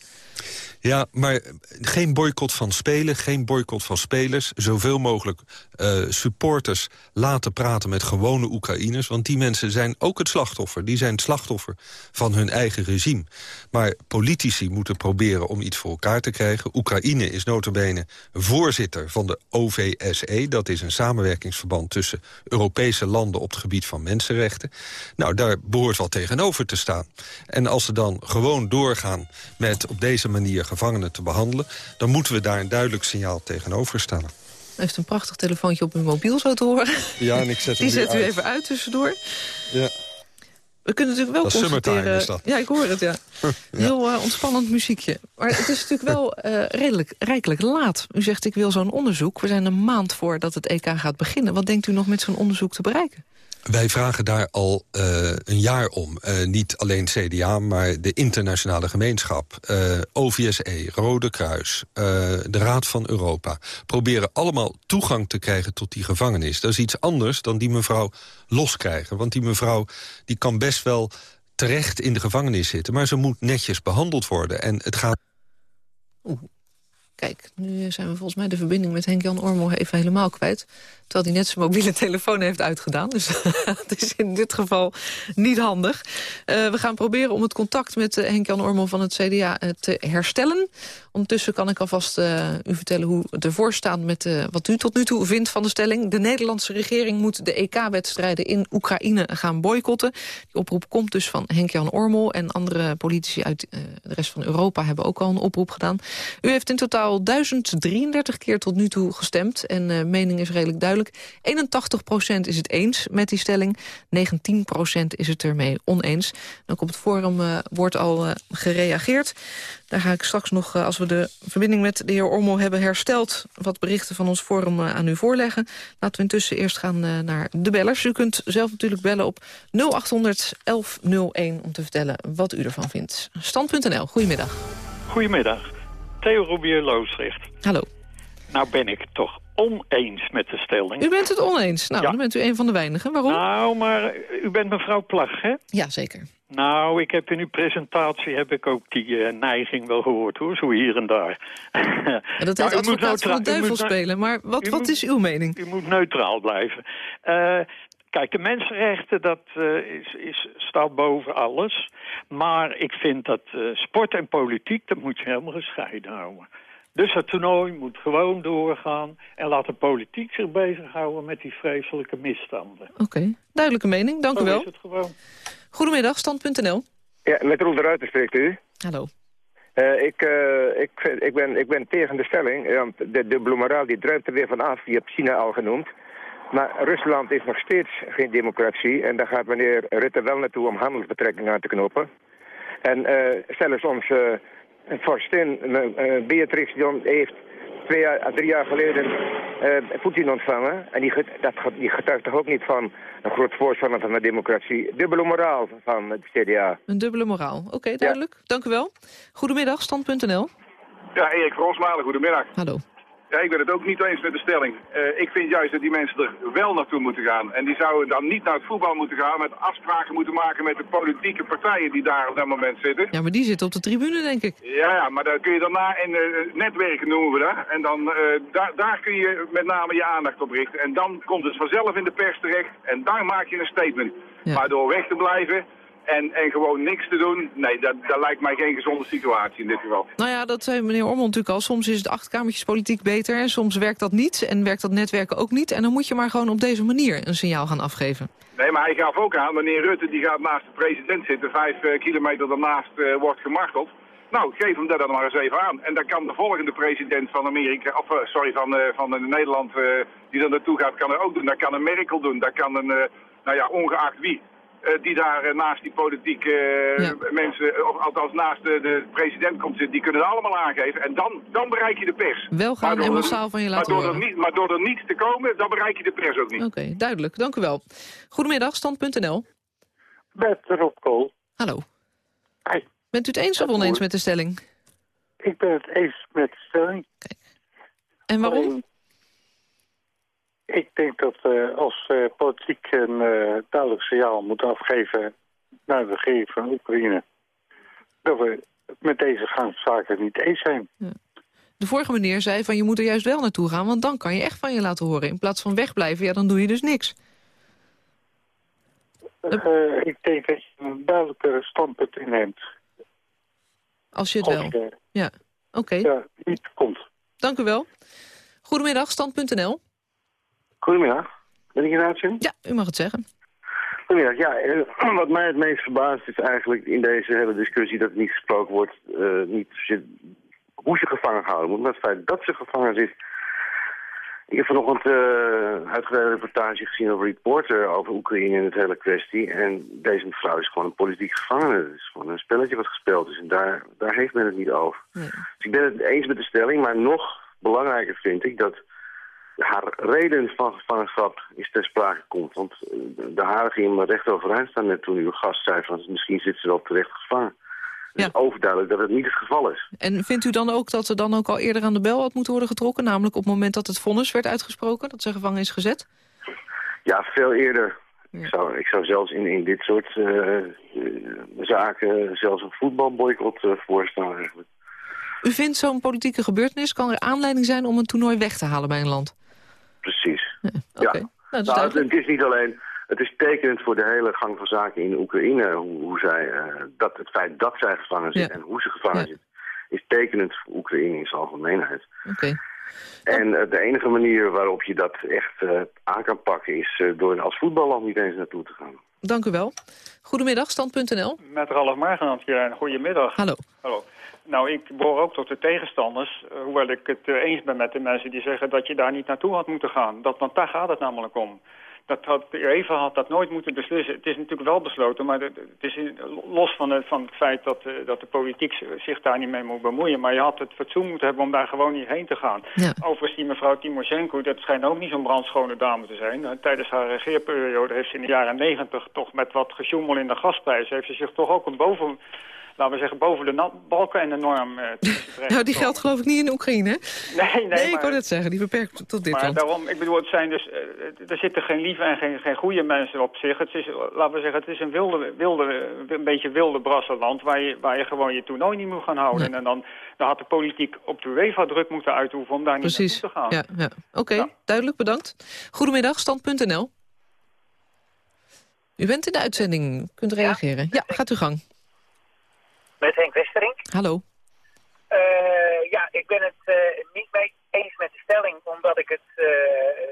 Ja, maar geen boycott van spelen, geen boycott van spelers. Zoveel mogelijk uh, supporters laten praten met gewone Oekraïners. Want die mensen zijn ook het slachtoffer. Die zijn het slachtoffer van hun eigen regime. Maar politici moeten proberen om iets voor elkaar te krijgen. Oekraïne is notabene voorzitter van de OVSE. Dat is een samenwerkingsverband tussen Europese landen op het gebied van mensenrechten. Nou, daar behoort wel tegenover te staan. En als ze dan gewoon doorgaan met op deze manier gevangenen te behandelen... dan moeten we daar een duidelijk signaal tegenover stellen. U heeft een prachtig telefoontje op uw mobiel zo te horen. Ja, en ik zet Die zet u even uit tussendoor. Ja. We kunnen natuurlijk wel Dat is constateren... is dat. Ja, ik hoor het, ja. Heel uh, ontspannend muziekje. Maar het is natuurlijk wel uh, redelijk rijkelijk laat. U zegt, ik wil zo'n onderzoek. We zijn een maand voordat het EK gaat beginnen. Wat denkt u nog met zo'n onderzoek te bereiken? Wij vragen daar al uh, een jaar om. Uh, niet alleen CDA, maar de internationale gemeenschap. Uh, OVSE, Rode Kruis, de Raad van Europa... proberen allemaal toegang te krijgen tot die gevangenis. Dat is iets anders dan die mevrouw loskrijgen. Want die mevrouw die kan best wel terecht in de gevangenis zitten... maar ze moet netjes behandeld worden. En het gaat... Kijk, nu zijn we volgens mij de verbinding met Henk-Jan Ormo even helemaal kwijt. Terwijl hij net zijn mobiele telefoon heeft uitgedaan. Dus het is in dit geval niet handig. Uh, we gaan proberen om het contact met uh, Henk-Jan Ormo van het CDA uh, te herstellen. Ondertussen kan ik alvast uh, u vertellen hoe het ervoor staat... met uh, wat u tot nu toe vindt van de stelling. De Nederlandse regering moet de EK-wedstrijden in Oekraïne gaan boycotten. Die oproep komt dus van Henk-Jan Ormel... en andere politici uit uh, de rest van Europa hebben ook al een oproep gedaan. U heeft in totaal 1033 keer tot nu toe gestemd. En mening is redelijk duidelijk. 81% is het eens met die stelling. 19% is het ermee oneens. Dan op het forum wordt al gereageerd. Daar ga ik straks nog, eh, als we de verbinding met de heer Ormo hebben hersteld... wat berichten van ons forum eh, aan u voorleggen. Laten we intussen eerst gaan eh, naar de bellers. U kunt zelf natuurlijk bellen op 0800 1101 om te vertellen wat u ervan vindt. Stand.nl, goedemiddag. Goedemiddag. Theo Robier Loosrecht. Hallo. Nou ben ik toch oneens met de stelling. U bent het oneens? Nou, dan bent u een van de weinigen. Waarom? Nou, maar u bent mevrouw Plag, hè? Ja, zeker. Nou, ik heb in uw presentatie heb ik ook die uh, neiging wel gehoord, hoor. Zo hier en daar. Ja, dat heet nou, advocaat van de duivel spelen. Maar wat, wat is uw mening? U moet neutraal blijven. Uh, Kijk, de mensenrechten, dat uh, is, is, staat boven alles. Maar ik vind dat uh, sport en politiek, dat moet je helemaal gescheiden houden. Dus het toernooi moet gewoon doorgaan. En laat de politiek zich bezighouden met die vreselijke misstanden. Oké, duidelijke mening. Dank Zo u wel. is het gewoon. Goedemiddag, stand.nl. Ja, met Roel de Ruiter spreekt u. Hallo. Uh, ik, uh, ik, ik, ben, ik ben tegen de stelling, want de dubbele moraal die druipt er weer vanaf. Je hebt China al genoemd. Maar Rusland is nog steeds geen democratie. En daar gaat meneer Rutte wel naartoe om handelsbetrekkingen aan te knopen. En uh, zelfs onze vorstin, Beatrix, heeft twee jaar, drie jaar geleden uh, Poetin ontvangen. En die, dat, die getuigt toch ook niet van een groot voorstander van de democratie. Dubbele moraal van het CDA. Een dubbele moraal. Oké, duidelijk. Dank u wel. Goedemiddag, stand.nl. Ja, Erik Rosmalen, goedemiddag. Hallo. Ja, ik ben het ook niet eens met de stelling. Uh, ik vind juist dat die mensen er wel naartoe moeten gaan. En die zouden dan niet naar het voetbal moeten gaan... met afspraken moeten maken met de politieke partijen die daar op dat moment zitten. Ja, maar die zitten op de tribune, denk ik. Ja, ja maar dan kun je daarna in uh, netwerken noemen we dat. En dan, uh, daar, daar kun je met name je aandacht op richten. En dan komt het vanzelf in de pers terecht. En dan maak je een statement. Ja. Maar door weg te blijven... En, en gewoon niks te doen, nee, dat, dat lijkt mij geen gezonde situatie in dit geval. Nou ja, dat zei meneer Ormond natuurlijk al. Soms is het achterkamertjespolitiek beter en soms werkt dat niet. En werkt dat netwerken ook niet. En dan moet je maar gewoon op deze manier een signaal gaan afgeven. Nee, maar hij gaf ook aan, meneer Rutte die gaat naast de president zitten. Vijf uh, kilometer daarnaast uh, wordt gemarteld. Nou, geef hem dat dan maar eens even aan. En dan kan de volgende president van Amerika, of uh, sorry, van, van Nederland die er naartoe gaat, kan er ook doen. Dat kan een Merkel doen. Dat kan een, nou ja, ongeacht wie. Uh, die daar uh, naast die politieke uh, ja. mensen, of althans naast de, de, president komt zitten, die kunnen het allemaal aangeven. En dan, dan bereik je de pers. Wel gaan en massaal van je laten maar door, horen. Er niet, maar door er niet te komen, dan bereik je de pers ook niet. Oké, okay, duidelijk. Dank u wel. Goedemiddag, stand.nl. Met Rob Kool. Hallo. Hi. Bent u het eens of oneens met de stelling? Ik ben het eens met de stelling. Kijk. En waarom? Alleen, ik denk dat uh, als uh, politiek een uh, duidelijk signaal moet afgeven naar de regering van Oekraïne... dat we met deze gang zaken niet eens zijn. Ja. De vorige meneer zei van je moet er juist wel naartoe gaan... want dan kan je echt van je laten horen. In plaats van wegblijven, ja, dan doe je dus niks. ik denk dat je een duidelijker standpunt inneemt. Als je het wel... Je, ja, oké. Okay. Ja, niet komt. Dank u wel. Goedemiddag, stand.nl. Goedemiddag. Ben ik in uitzending? Ja, u mag het zeggen. Goedemiddag. Ja, wat mij het meest verbaast is eigenlijk in deze hele discussie dat niet gesproken wordt, uh, niet hoe ze gevangen gehouden worden, maar het feit dat ze gevangen zit. Ik heb vanochtend uh, uitgebreide reportage gezien over Reporter, over Oekraïne en het hele kwestie. En deze mevrouw is gewoon een politiek gevangene. Het is gewoon een spelletje wat gespeeld is. En daar, daar heeft men het niet over. Nee. Dus ik ben het eens met de stelling, maar nog belangrijker vind ik dat haar reden van gevangenschap is ter sprake komt. Want de haren gingen me recht overeind staan net toen uw gast zei van misschien zit ze wel terecht gevangen. Het is overduidelijk dat het niet het geval is. En vindt u dan ook dat er dan ook al eerder aan de bel had moeten worden getrokken? Namelijk op het moment dat het vonnis werd uitgesproken, dat ze gevangen is gezet? Ja, veel eerder. Ja. Ik, zou, ik zou zelfs in, in dit soort uh, uh, zaken zelfs een voetbalboycott uh, voorstaan eigenlijk. U vindt zo'n politieke gebeurtenis, kan er aanleiding zijn om een toernooi weg te halen bij een land? Precies. Ja, okay. ja. Nou, nou, het is niet alleen, het is tekenend voor de hele gang van zaken in Oekraïne, hoe, hoe zij, uh, dat het feit dat zij gevangen zit Ja. en hoe ze gevangen Ja. zit, is tekenend voor Oekraïne in zijn algemeenheid. Oké. En eh, de enige manier waarop je dat echt eh, aan kan pakken is uh, door als voetballand niet eens naartoe te gaan. Dank u wel. Goedemiddag, stand.nl. Met Ralf Margenand hier. Goedemiddag. Hallo. Hallo. Nou, ik behoor ook tot de tegenstanders, hoewel ik het eens ben met de mensen die zeggen dat je daar niet naartoe had moeten gaan. Dat, want daar gaat het namelijk om dat had, UEFA had dat nooit moeten beslissen. Het is natuurlijk wel besloten, maar het is los van het, van het feit dat, uh, dat de politiek zich daar niet mee moet bemoeien. Maar je had het fatsoen moeten hebben om daar gewoon niet heen te gaan. Ja. Overigens, die mevrouw Timoshenko, dat schijnt ook niet zo'n brandschone dame te zijn. Tijdens haar regeerperiode heeft ze in de jaren negentig toch met wat gesjoemel in de gasprijs... heeft ze zich toch ook een boven laten we zeggen, boven de balken en de norm uh, Nou, die geldt geloof ik niet in Oekraïne, Nee, nee. Nee, ik wou het zeggen, die beperkt tot dit maar land. daarom, ik bedoel, het zijn dus, uh, er zitten geen lieve en geen, geen goede mensen op zich. Het is, laten we zeggen, het is een wilde, wilde, een beetje wilde brassenland waar je, waar je gewoon je toernooi niet moet gaan houden. Nee. En dan, dan had de politiek op de UEFA druk moeten uitoefenen om daar niet Precies. naartoe te gaan. Ja, ja. Oké, okay, ja. duidelijk, bedankt. Goedemiddag, stand.nl. U bent in de uitzending, kunt reageren. Ja, ja gaat uw gang. Met Henk Westerink. Hallo. Uh, ja, ik ben het uh, niet mee eens met de stelling, omdat ik het uh,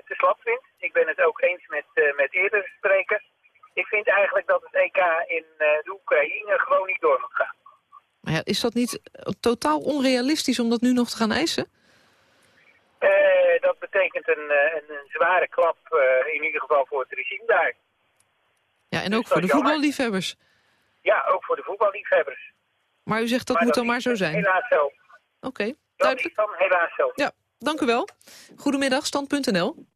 te slap vind. Ik ben het ook eens met, met eerdere sprekers. Ik vind eigenlijk dat het EK in de Oekraïne gewoon niet door moet gaan. Maar ja, is dat niet totaal onrealistisch om dat nu nog te gaan eisen? dat betekent een, een, een zware klap, in ieder geval voor het regime daar. Ja, en ook dus voor de voetballiefhebbers. Ja, ook voor de voetballiefhebbers. Maar u zegt dat maar moet dat dan maar zo zijn? helaas zo. Oké, okay, Dat is dan helaas zo. Ja, dank u wel. Goedemiddag, stand.nl.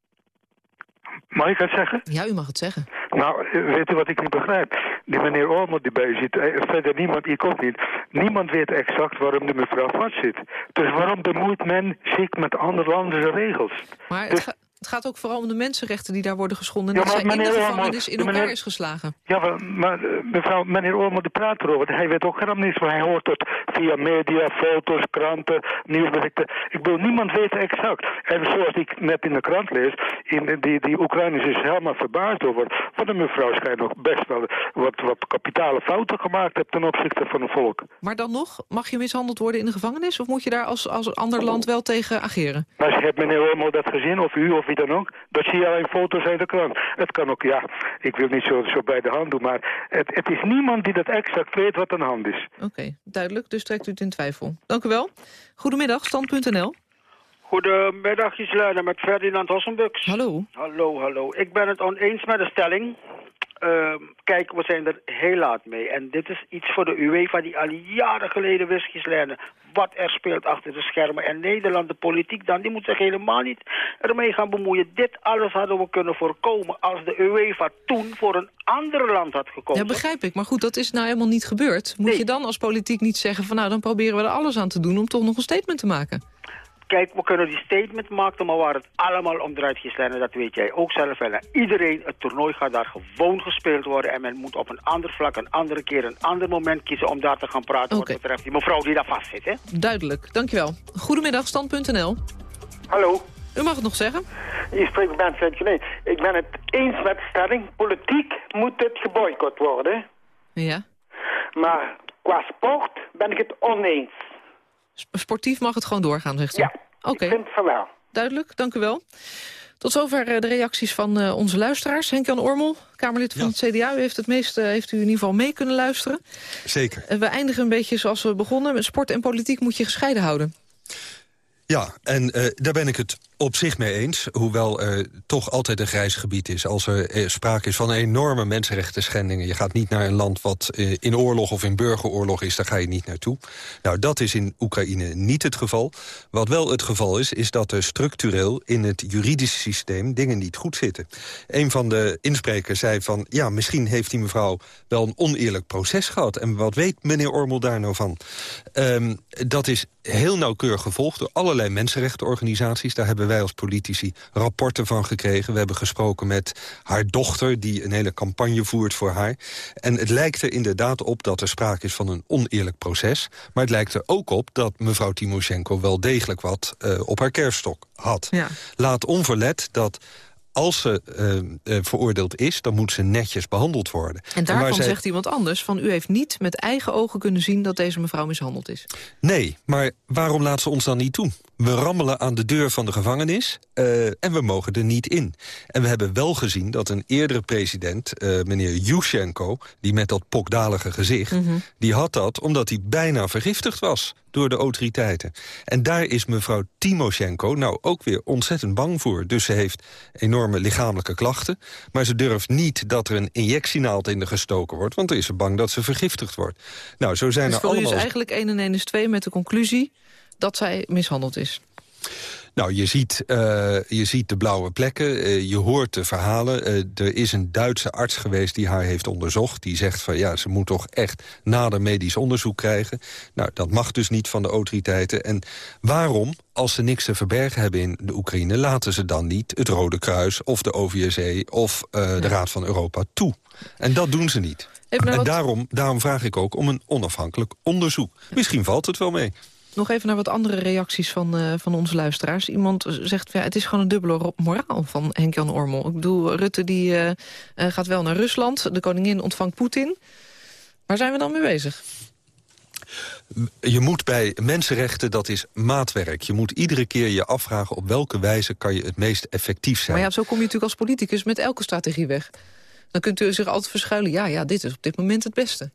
Mag ik het zeggen? Ja, u mag het zeggen. Nou, weet u wat ik niet begrijp? Die meneer Ormo die bij zit, verder niemand, ik ook niet. Niemand weet exact waarom de mevrouw vast zit. Dus waarom bemoeit men zich met andere landen regels? Maar dus, het, ga, het, gaat ook vooral om de mensenrechten die daar worden geschonden... en ja, dat zij in de gevangenis in elkaar meneer, is geslagen. Ja, maar, maar mevrouw, meneer Ormo die praat erover. Hij weet ook helemaal niets, maar hij hoort het via media, foto's, kranten, nieuwsberichten. Ik bedoel, niemand weet exact. En zoals ik net in de krant lees, in die, die Oekraïners is helemaal verbaasd over... want de mevrouw schijnt nog best wel wat, wat kapitale fouten gemaakt heeft ten opzichte van het volk. Maar dan nog, mag je mishandeld worden in de gevangenis? Of moet je daar als, als ander land wel tegen ageren? Maar heeft meneer Ormo dat gezien, of u, of wie dan ook? Dat zie je alleen foto's uit de krant. Het kan ook, ja, ik wil niet zo, zo bij de hand doen, maar het, het is niemand die dat exact weet wat aan de hand is. Oké, okay, duidelijk, dus trekt u het in twijfel. Dank u wel. Goedemiddag, stand.nl. Goedemiddag, Gislaine, met Ferdinand Hossenbux. Hallo. Hallo, hallo. Ik ben het oneens met de stelling. Uh, kijk, we zijn er heel laat mee. En dit is iets voor de UEFA die al jaren geleden wist, Gislaine, wat er speelt achter de schermen. En Nederland, de politiek dan, die moet zich helemaal niet ermee gaan bemoeien. Dit alles hadden we kunnen voorkomen als de UEFA toen voor een ander land had gekozen. Ja, begrijp ik. Maar goed, dat is nou helemaal niet gebeurd. Moet nee. je dan als politiek niet zeggen van nou, dan proberen we er alles aan te doen om toch nog een statement te maken? Kijk, we kunnen die statement maken, maar waar het allemaal om draait, Gislaine, dat weet jij ook zelf. En iedereen, het toernooi gaat daar gewoon gespeeld worden. En men moet op een ander vlak, een andere keer, een ander moment kiezen om daar te gaan praten okay. wat betreft die mevrouw die daar vast zit. Hè? Duidelijk, dankjewel. Goedemiddag, stand.nl. Hallo. U mag het nog zeggen. Je spreekt met Bent Ik ben het eens met de stelling. Politiek moet het geboycott worden. Ja. Maar qua sport ben ik het oneens. Sportief mag het gewoon doorgaan, zegt u? Ja, okay. ik vind van wel. Duidelijk, dank u wel. Tot zover de reacties van uh, onze luisteraars. Henk-Jan Ormel, Kamerlid van ja. het CDA. U heeft het meeste heeft u in ieder geval mee kunnen luisteren. Zeker. We eindigen een beetje zoals we begonnen. Sport en politiek moet je gescheiden houden. Ja, en uh, daar ben ik het op zich mee eens. Hoewel er toch altijd een grijs gebied is. Als er sprake is van enorme mensenrechten schendingen. Je gaat niet naar een land wat uh, in oorlog of in burgeroorlog is. Daar ga je niet naartoe. Nou, dat is in Oekraïne niet het geval. Wat wel het geval is, is dat er structureel in het juridische systeem dingen niet goed zitten. Een van de insprekers zei van... ja, misschien heeft die mevrouw wel een oneerlijk proces gehad. En wat weet meneer Ormel daar nou van? Um, dat is heel nauwkeurig gevolgd door allerlei mensenrechtenorganisaties. Daar hebben wij als politici rapporten van gekregen. We hebben gesproken met haar dochter, die een hele campagne voert voor haar. En het lijkt er inderdaad op dat er sprake is van een oneerlijk proces. Maar het lijkt er ook op dat mevrouw Timoshenko wel degelijk wat uh, op haar kerfstok had. Ja. Laat onverlet dat als ze uh, veroordeeld is, dan moet ze netjes behandeld worden. En daarvan zegt iemand anders, van u heeft niet met eigen ogen kunnen zien... dat deze mevrouw mishandeld is. Nee, maar waarom laat ze ons dan niet doen? We rammelen aan de deur van de gevangenis uh, en we mogen er niet in. En we hebben wel gezien dat een eerdere president, uh, meneer Yushchenko... die met dat pokdalige gezicht, mm -hmm. die had dat omdat hij bijna vergiftigd was door de autoriteiten. En daar is mevrouw Timoshenko nou ook weer ontzettend bang voor. Dus ze heeft enorme lichamelijke klachten. Maar ze durft niet dat er een injectienaald in de gestoken wordt... want dan is ze bang dat ze vergiftigd wordt. Nou, zo zijn dus er allemaal... u is eigenlijk 1 en 1 is 2 met de conclusie dat zij mishandeld is. Nou, je ziet, uh, je ziet de blauwe plekken, uh, je hoort de verhalen. Uh, er is een Duitse arts geweest die haar heeft onderzocht. Die zegt van ja, ze moet toch echt nader medisch onderzoek krijgen. Nou, dat mag dus niet van de autoriteiten. En waarom, als ze niks te verbergen hebben in de Oekraïne... laten ze dan niet het Rode Kruis of de OVSE of ja. de Raad van Europa toe? En dat doen ze niet. En wat... daarom, daarom vraag ik ook om een onafhankelijk onderzoek. Misschien valt het wel mee. Nog even naar wat andere reacties van, uh, van onze luisteraars. Iemand zegt, ja, het is gewoon een dubbele moraal van Henk-Jan Ormel. Ik bedoel, Rutte die, uh, uh, gaat wel naar Rusland. De koningin ontvangt Poetin. Waar zijn we dan mee bezig? Je moet bij mensenrechten, dat is maatwerk. Je moet iedere keer je afvragen op welke wijze kan je het meest effectief zijn. Maar ja, zo kom je natuurlijk als politicus met elke strategie weg. Dan kunt u zich altijd verschuilen. Ja, ja, dit is op dit moment het beste.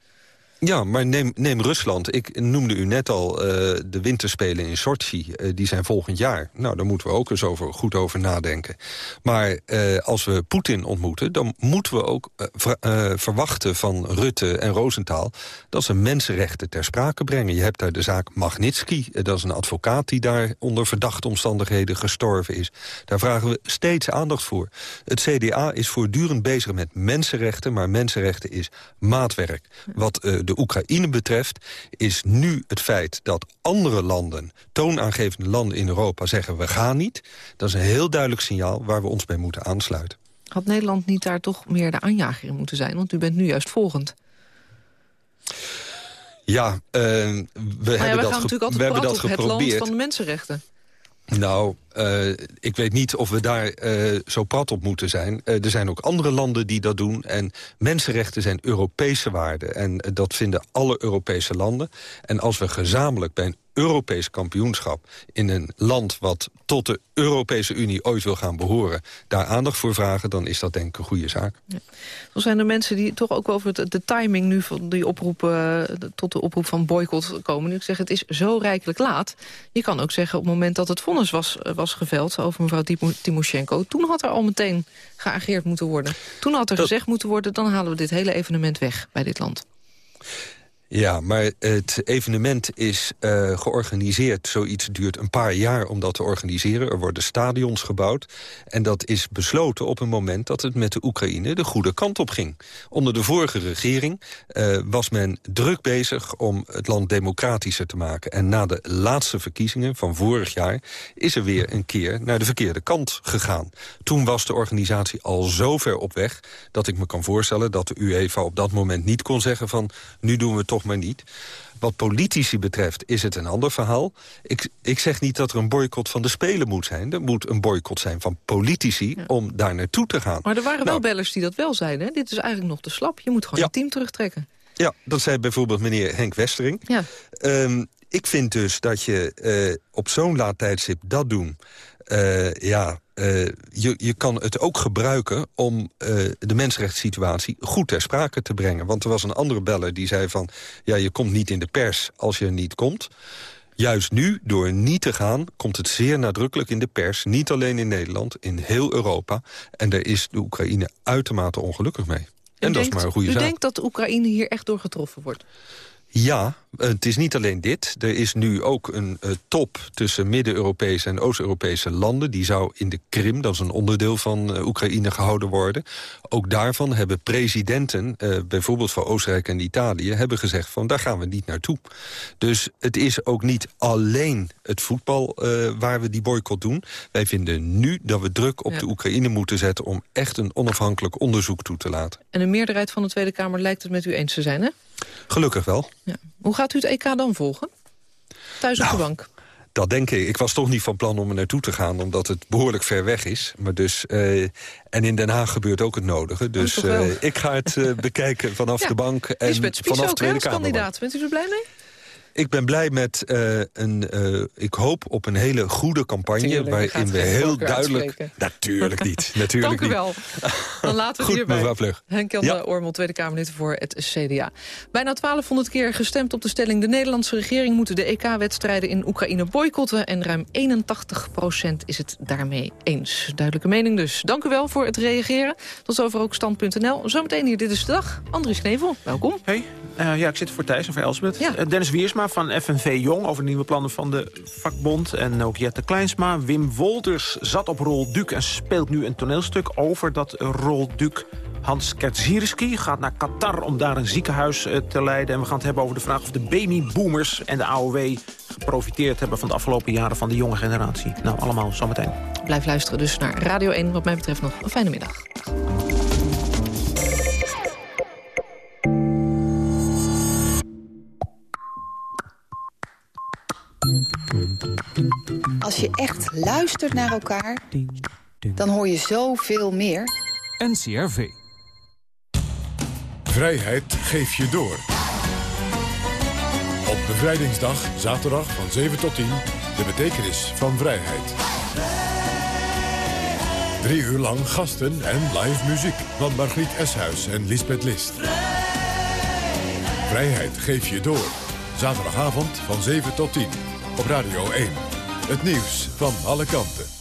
Ja, maar neem, neem Rusland. Ik noemde u net al uh, de winterspelen in Sochi. Uh, die zijn volgend jaar. Nou, daar moeten we ook eens over, goed over nadenken. Maar uh, als we Poetin ontmoeten... dan moeten we ook ver, verwachten van Rutte en Rosenthal... dat ze mensenrechten ter sprake brengen. Je hebt daar de zaak Magnitsky. dat is een advocaat die daar onder verdachte omstandigheden gestorven is. Daar vragen we steeds aandacht voor. Het CDA is voortdurend bezig met mensenrechten... maar mensenrechten is maatwerk. Wat de Oekraïne betreft... is nu het feit dat andere landen, toonaangevende landen in Europa... zeggen we gaan niet. Dat is een heel duidelijk signaal waar we ons bij moeten aansluiten. Had Nederland niet daar toch meer de aanjager in moeten zijn? Want u bent nu juist volgend. Ja, uh, we, hebben ja, dat, gaan natuurlijk altijd we hebben dat geprobeerd. het land van de mensenrechten. Nou, uh, ik weet niet of we daar uh, zo prat op moeten zijn. Uh, er zijn ook andere landen die dat doen. En mensenrechten zijn Europese waarden. En dat vinden alle Europese landen. En als we gezamenlijk bij een Europees kampioenschap... in een land wat tot de Europese Unie ooit wil gaan behoren... daar aandacht voor vragen, dan is dat denk ik een goede zaak. Ja. Dan zijn er mensen die toch ook over de, de timing nu... van die oproep, uh, tot de oproep van boycott komen. Nu ik zeg, het is zo rijkelijk laat. Je kan ook zeggen, op het moment dat het vonnis was, was geveld... over mevrouw Timoshenko, toen had er al meteen geageerd moeten worden. Toen had er dat... gezegd moeten worden... dan halen we dit hele evenement weg bij dit land. Ja, maar het evenement is uh, georganiseerd. Zoiets duurt een paar jaar om dat te organiseren. Er worden stadions gebouwd. En dat is besloten op een moment dat het met de Oekraïne de goede kant op ging. Onder de vorige regering uh, was men druk bezig om het land democratischer te maken. En na de laatste verkiezingen van vorig jaar is er weer een keer naar de verkeerde kant gegaan. Toen was de organisatie al zo ver op weg dat ik me kan voorstellen dat de UEFA op dat moment niet kon zeggen van nu doen we toch maar niet. Wat politici betreft is het een ander verhaal. Ik, ik zeg niet dat er een boycott van de Spelen moet zijn. Er moet een boycott zijn van politici ja. om daar naartoe te gaan. Maar er waren nou, wel bellers die dat wel zeiden. Hè? Dit is eigenlijk nog te slap. Je moet gewoon ja. je team terugtrekken. Ja, dat zei bijvoorbeeld meneer Henk Westering. Ja. Um, ik vind dus dat je uh, op zo'n laat tijdstip dat doen... Uh, ja, uh, je, je kan het ook gebruiken om uh, de mensenrechtssituatie goed ter sprake te brengen. Want er was een andere beller die zei van... ja, je komt niet in de pers als je niet komt. Juist nu, door niet te gaan, komt het zeer nadrukkelijk in de pers. Niet alleen in Nederland, in heel Europa. En daar is de Oekraïne uitermate ongelukkig mee. En u dat denkt, is maar een goede u zaak. U denkt dat de Oekraïne hier echt door getroffen wordt? Ja, het is niet alleen dit. Er is nu ook een uh, top tussen Midden-Europese en Oost-Europese landen. Die zou in de Krim, dat is een onderdeel van uh, Oekraïne, gehouden worden. Ook daarvan hebben presidenten, uh, bijvoorbeeld van Oostenrijk en Italië... hebben gezegd van daar gaan we niet naartoe. Dus het is ook niet alleen het voetbal waar we die boycott doen. Wij vinden nu dat we druk op ja. de Oekraïne moeten zetten... om echt een onafhankelijk onderzoek toe te laten. En een meerderheid van de Tweede Kamer lijkt het met u eens te zijn, hè? Gelukkig wel. Ja. Hoe gaat u het EK dan volgen? Thuis nou, op de bank? Dat denk ik. Ik was toch niet van plan om er naartoe te gaan... omdat het behoorlijk ver weg is. Maar dus, eh, en in Den Haag gebeurt ook het nodige. Dus toch wel. eh, ik ga het eh, bekijken vanaf Ja. de bank en vanaf ook, hè, Tweede Kamer. kandidaat. Bent u er blij mee? Ik ben blij met eh, een... eh, ik hoop op een hele goede campagne... Tuurlijk, waarin we heel duidelijk... uitspreken. Natuurlijk niet. Natuurlijk Dank u niet. wel. Dan laten we Goed, hierbij. mevrouw Vlug. Henk Jan Ja. Ormel, Tweede Kamerlid voor het CDA. Bijna 1200 keer gestemd op de stelling... de Nederlandse regering moet de EK-wedstrijden in Oekraïne boycotten... en ruim 81 procent is het daarmee eens. Duidelijke mening dus. Dank u wel voor het reageren. Tot zover ook stand.nl. Zometeen hier Dit is de Dag. Andries Knevel, welkom. Hey, eh, ja, ik zit voor Thijs en voor Elsbeth. Eh, Dennis Wiersma van FNV Jong over de nieuwe plannen van de vakbond. En ook Jette Kleinsma. Wim Wolters zat op Rol Duc en speelt nu een toneelstuk over dat Rol Duc. Hans Kaczynski gaat naar Qatar om daar een ziekenhuis eh, te leiden. En we gaan het hebben over de vraag of de babyboomers en de AOW... geprofiteerd hebben van de afgelopen jaren van de jonge generatie. Nou, allemaal zometeen. Blijf luisteren dus naar Radio 1. Wat mij betreft nog een fijne middag. Als je echt luistert naar elkaar, dan hoor je zoveel meer. NCRV. Vrijheid geef je door. Op bevrijdingsdag, zaterdag van 7 tot 10, de betekenis van vrijheid. Drie uur lang gasten en live muziek van Margriet Eshuis en Lisbeth List. Vrijheid geef je door. Zaterdagavond van 7 tot 10 op Radio 1. Het nieuws van alle kanten.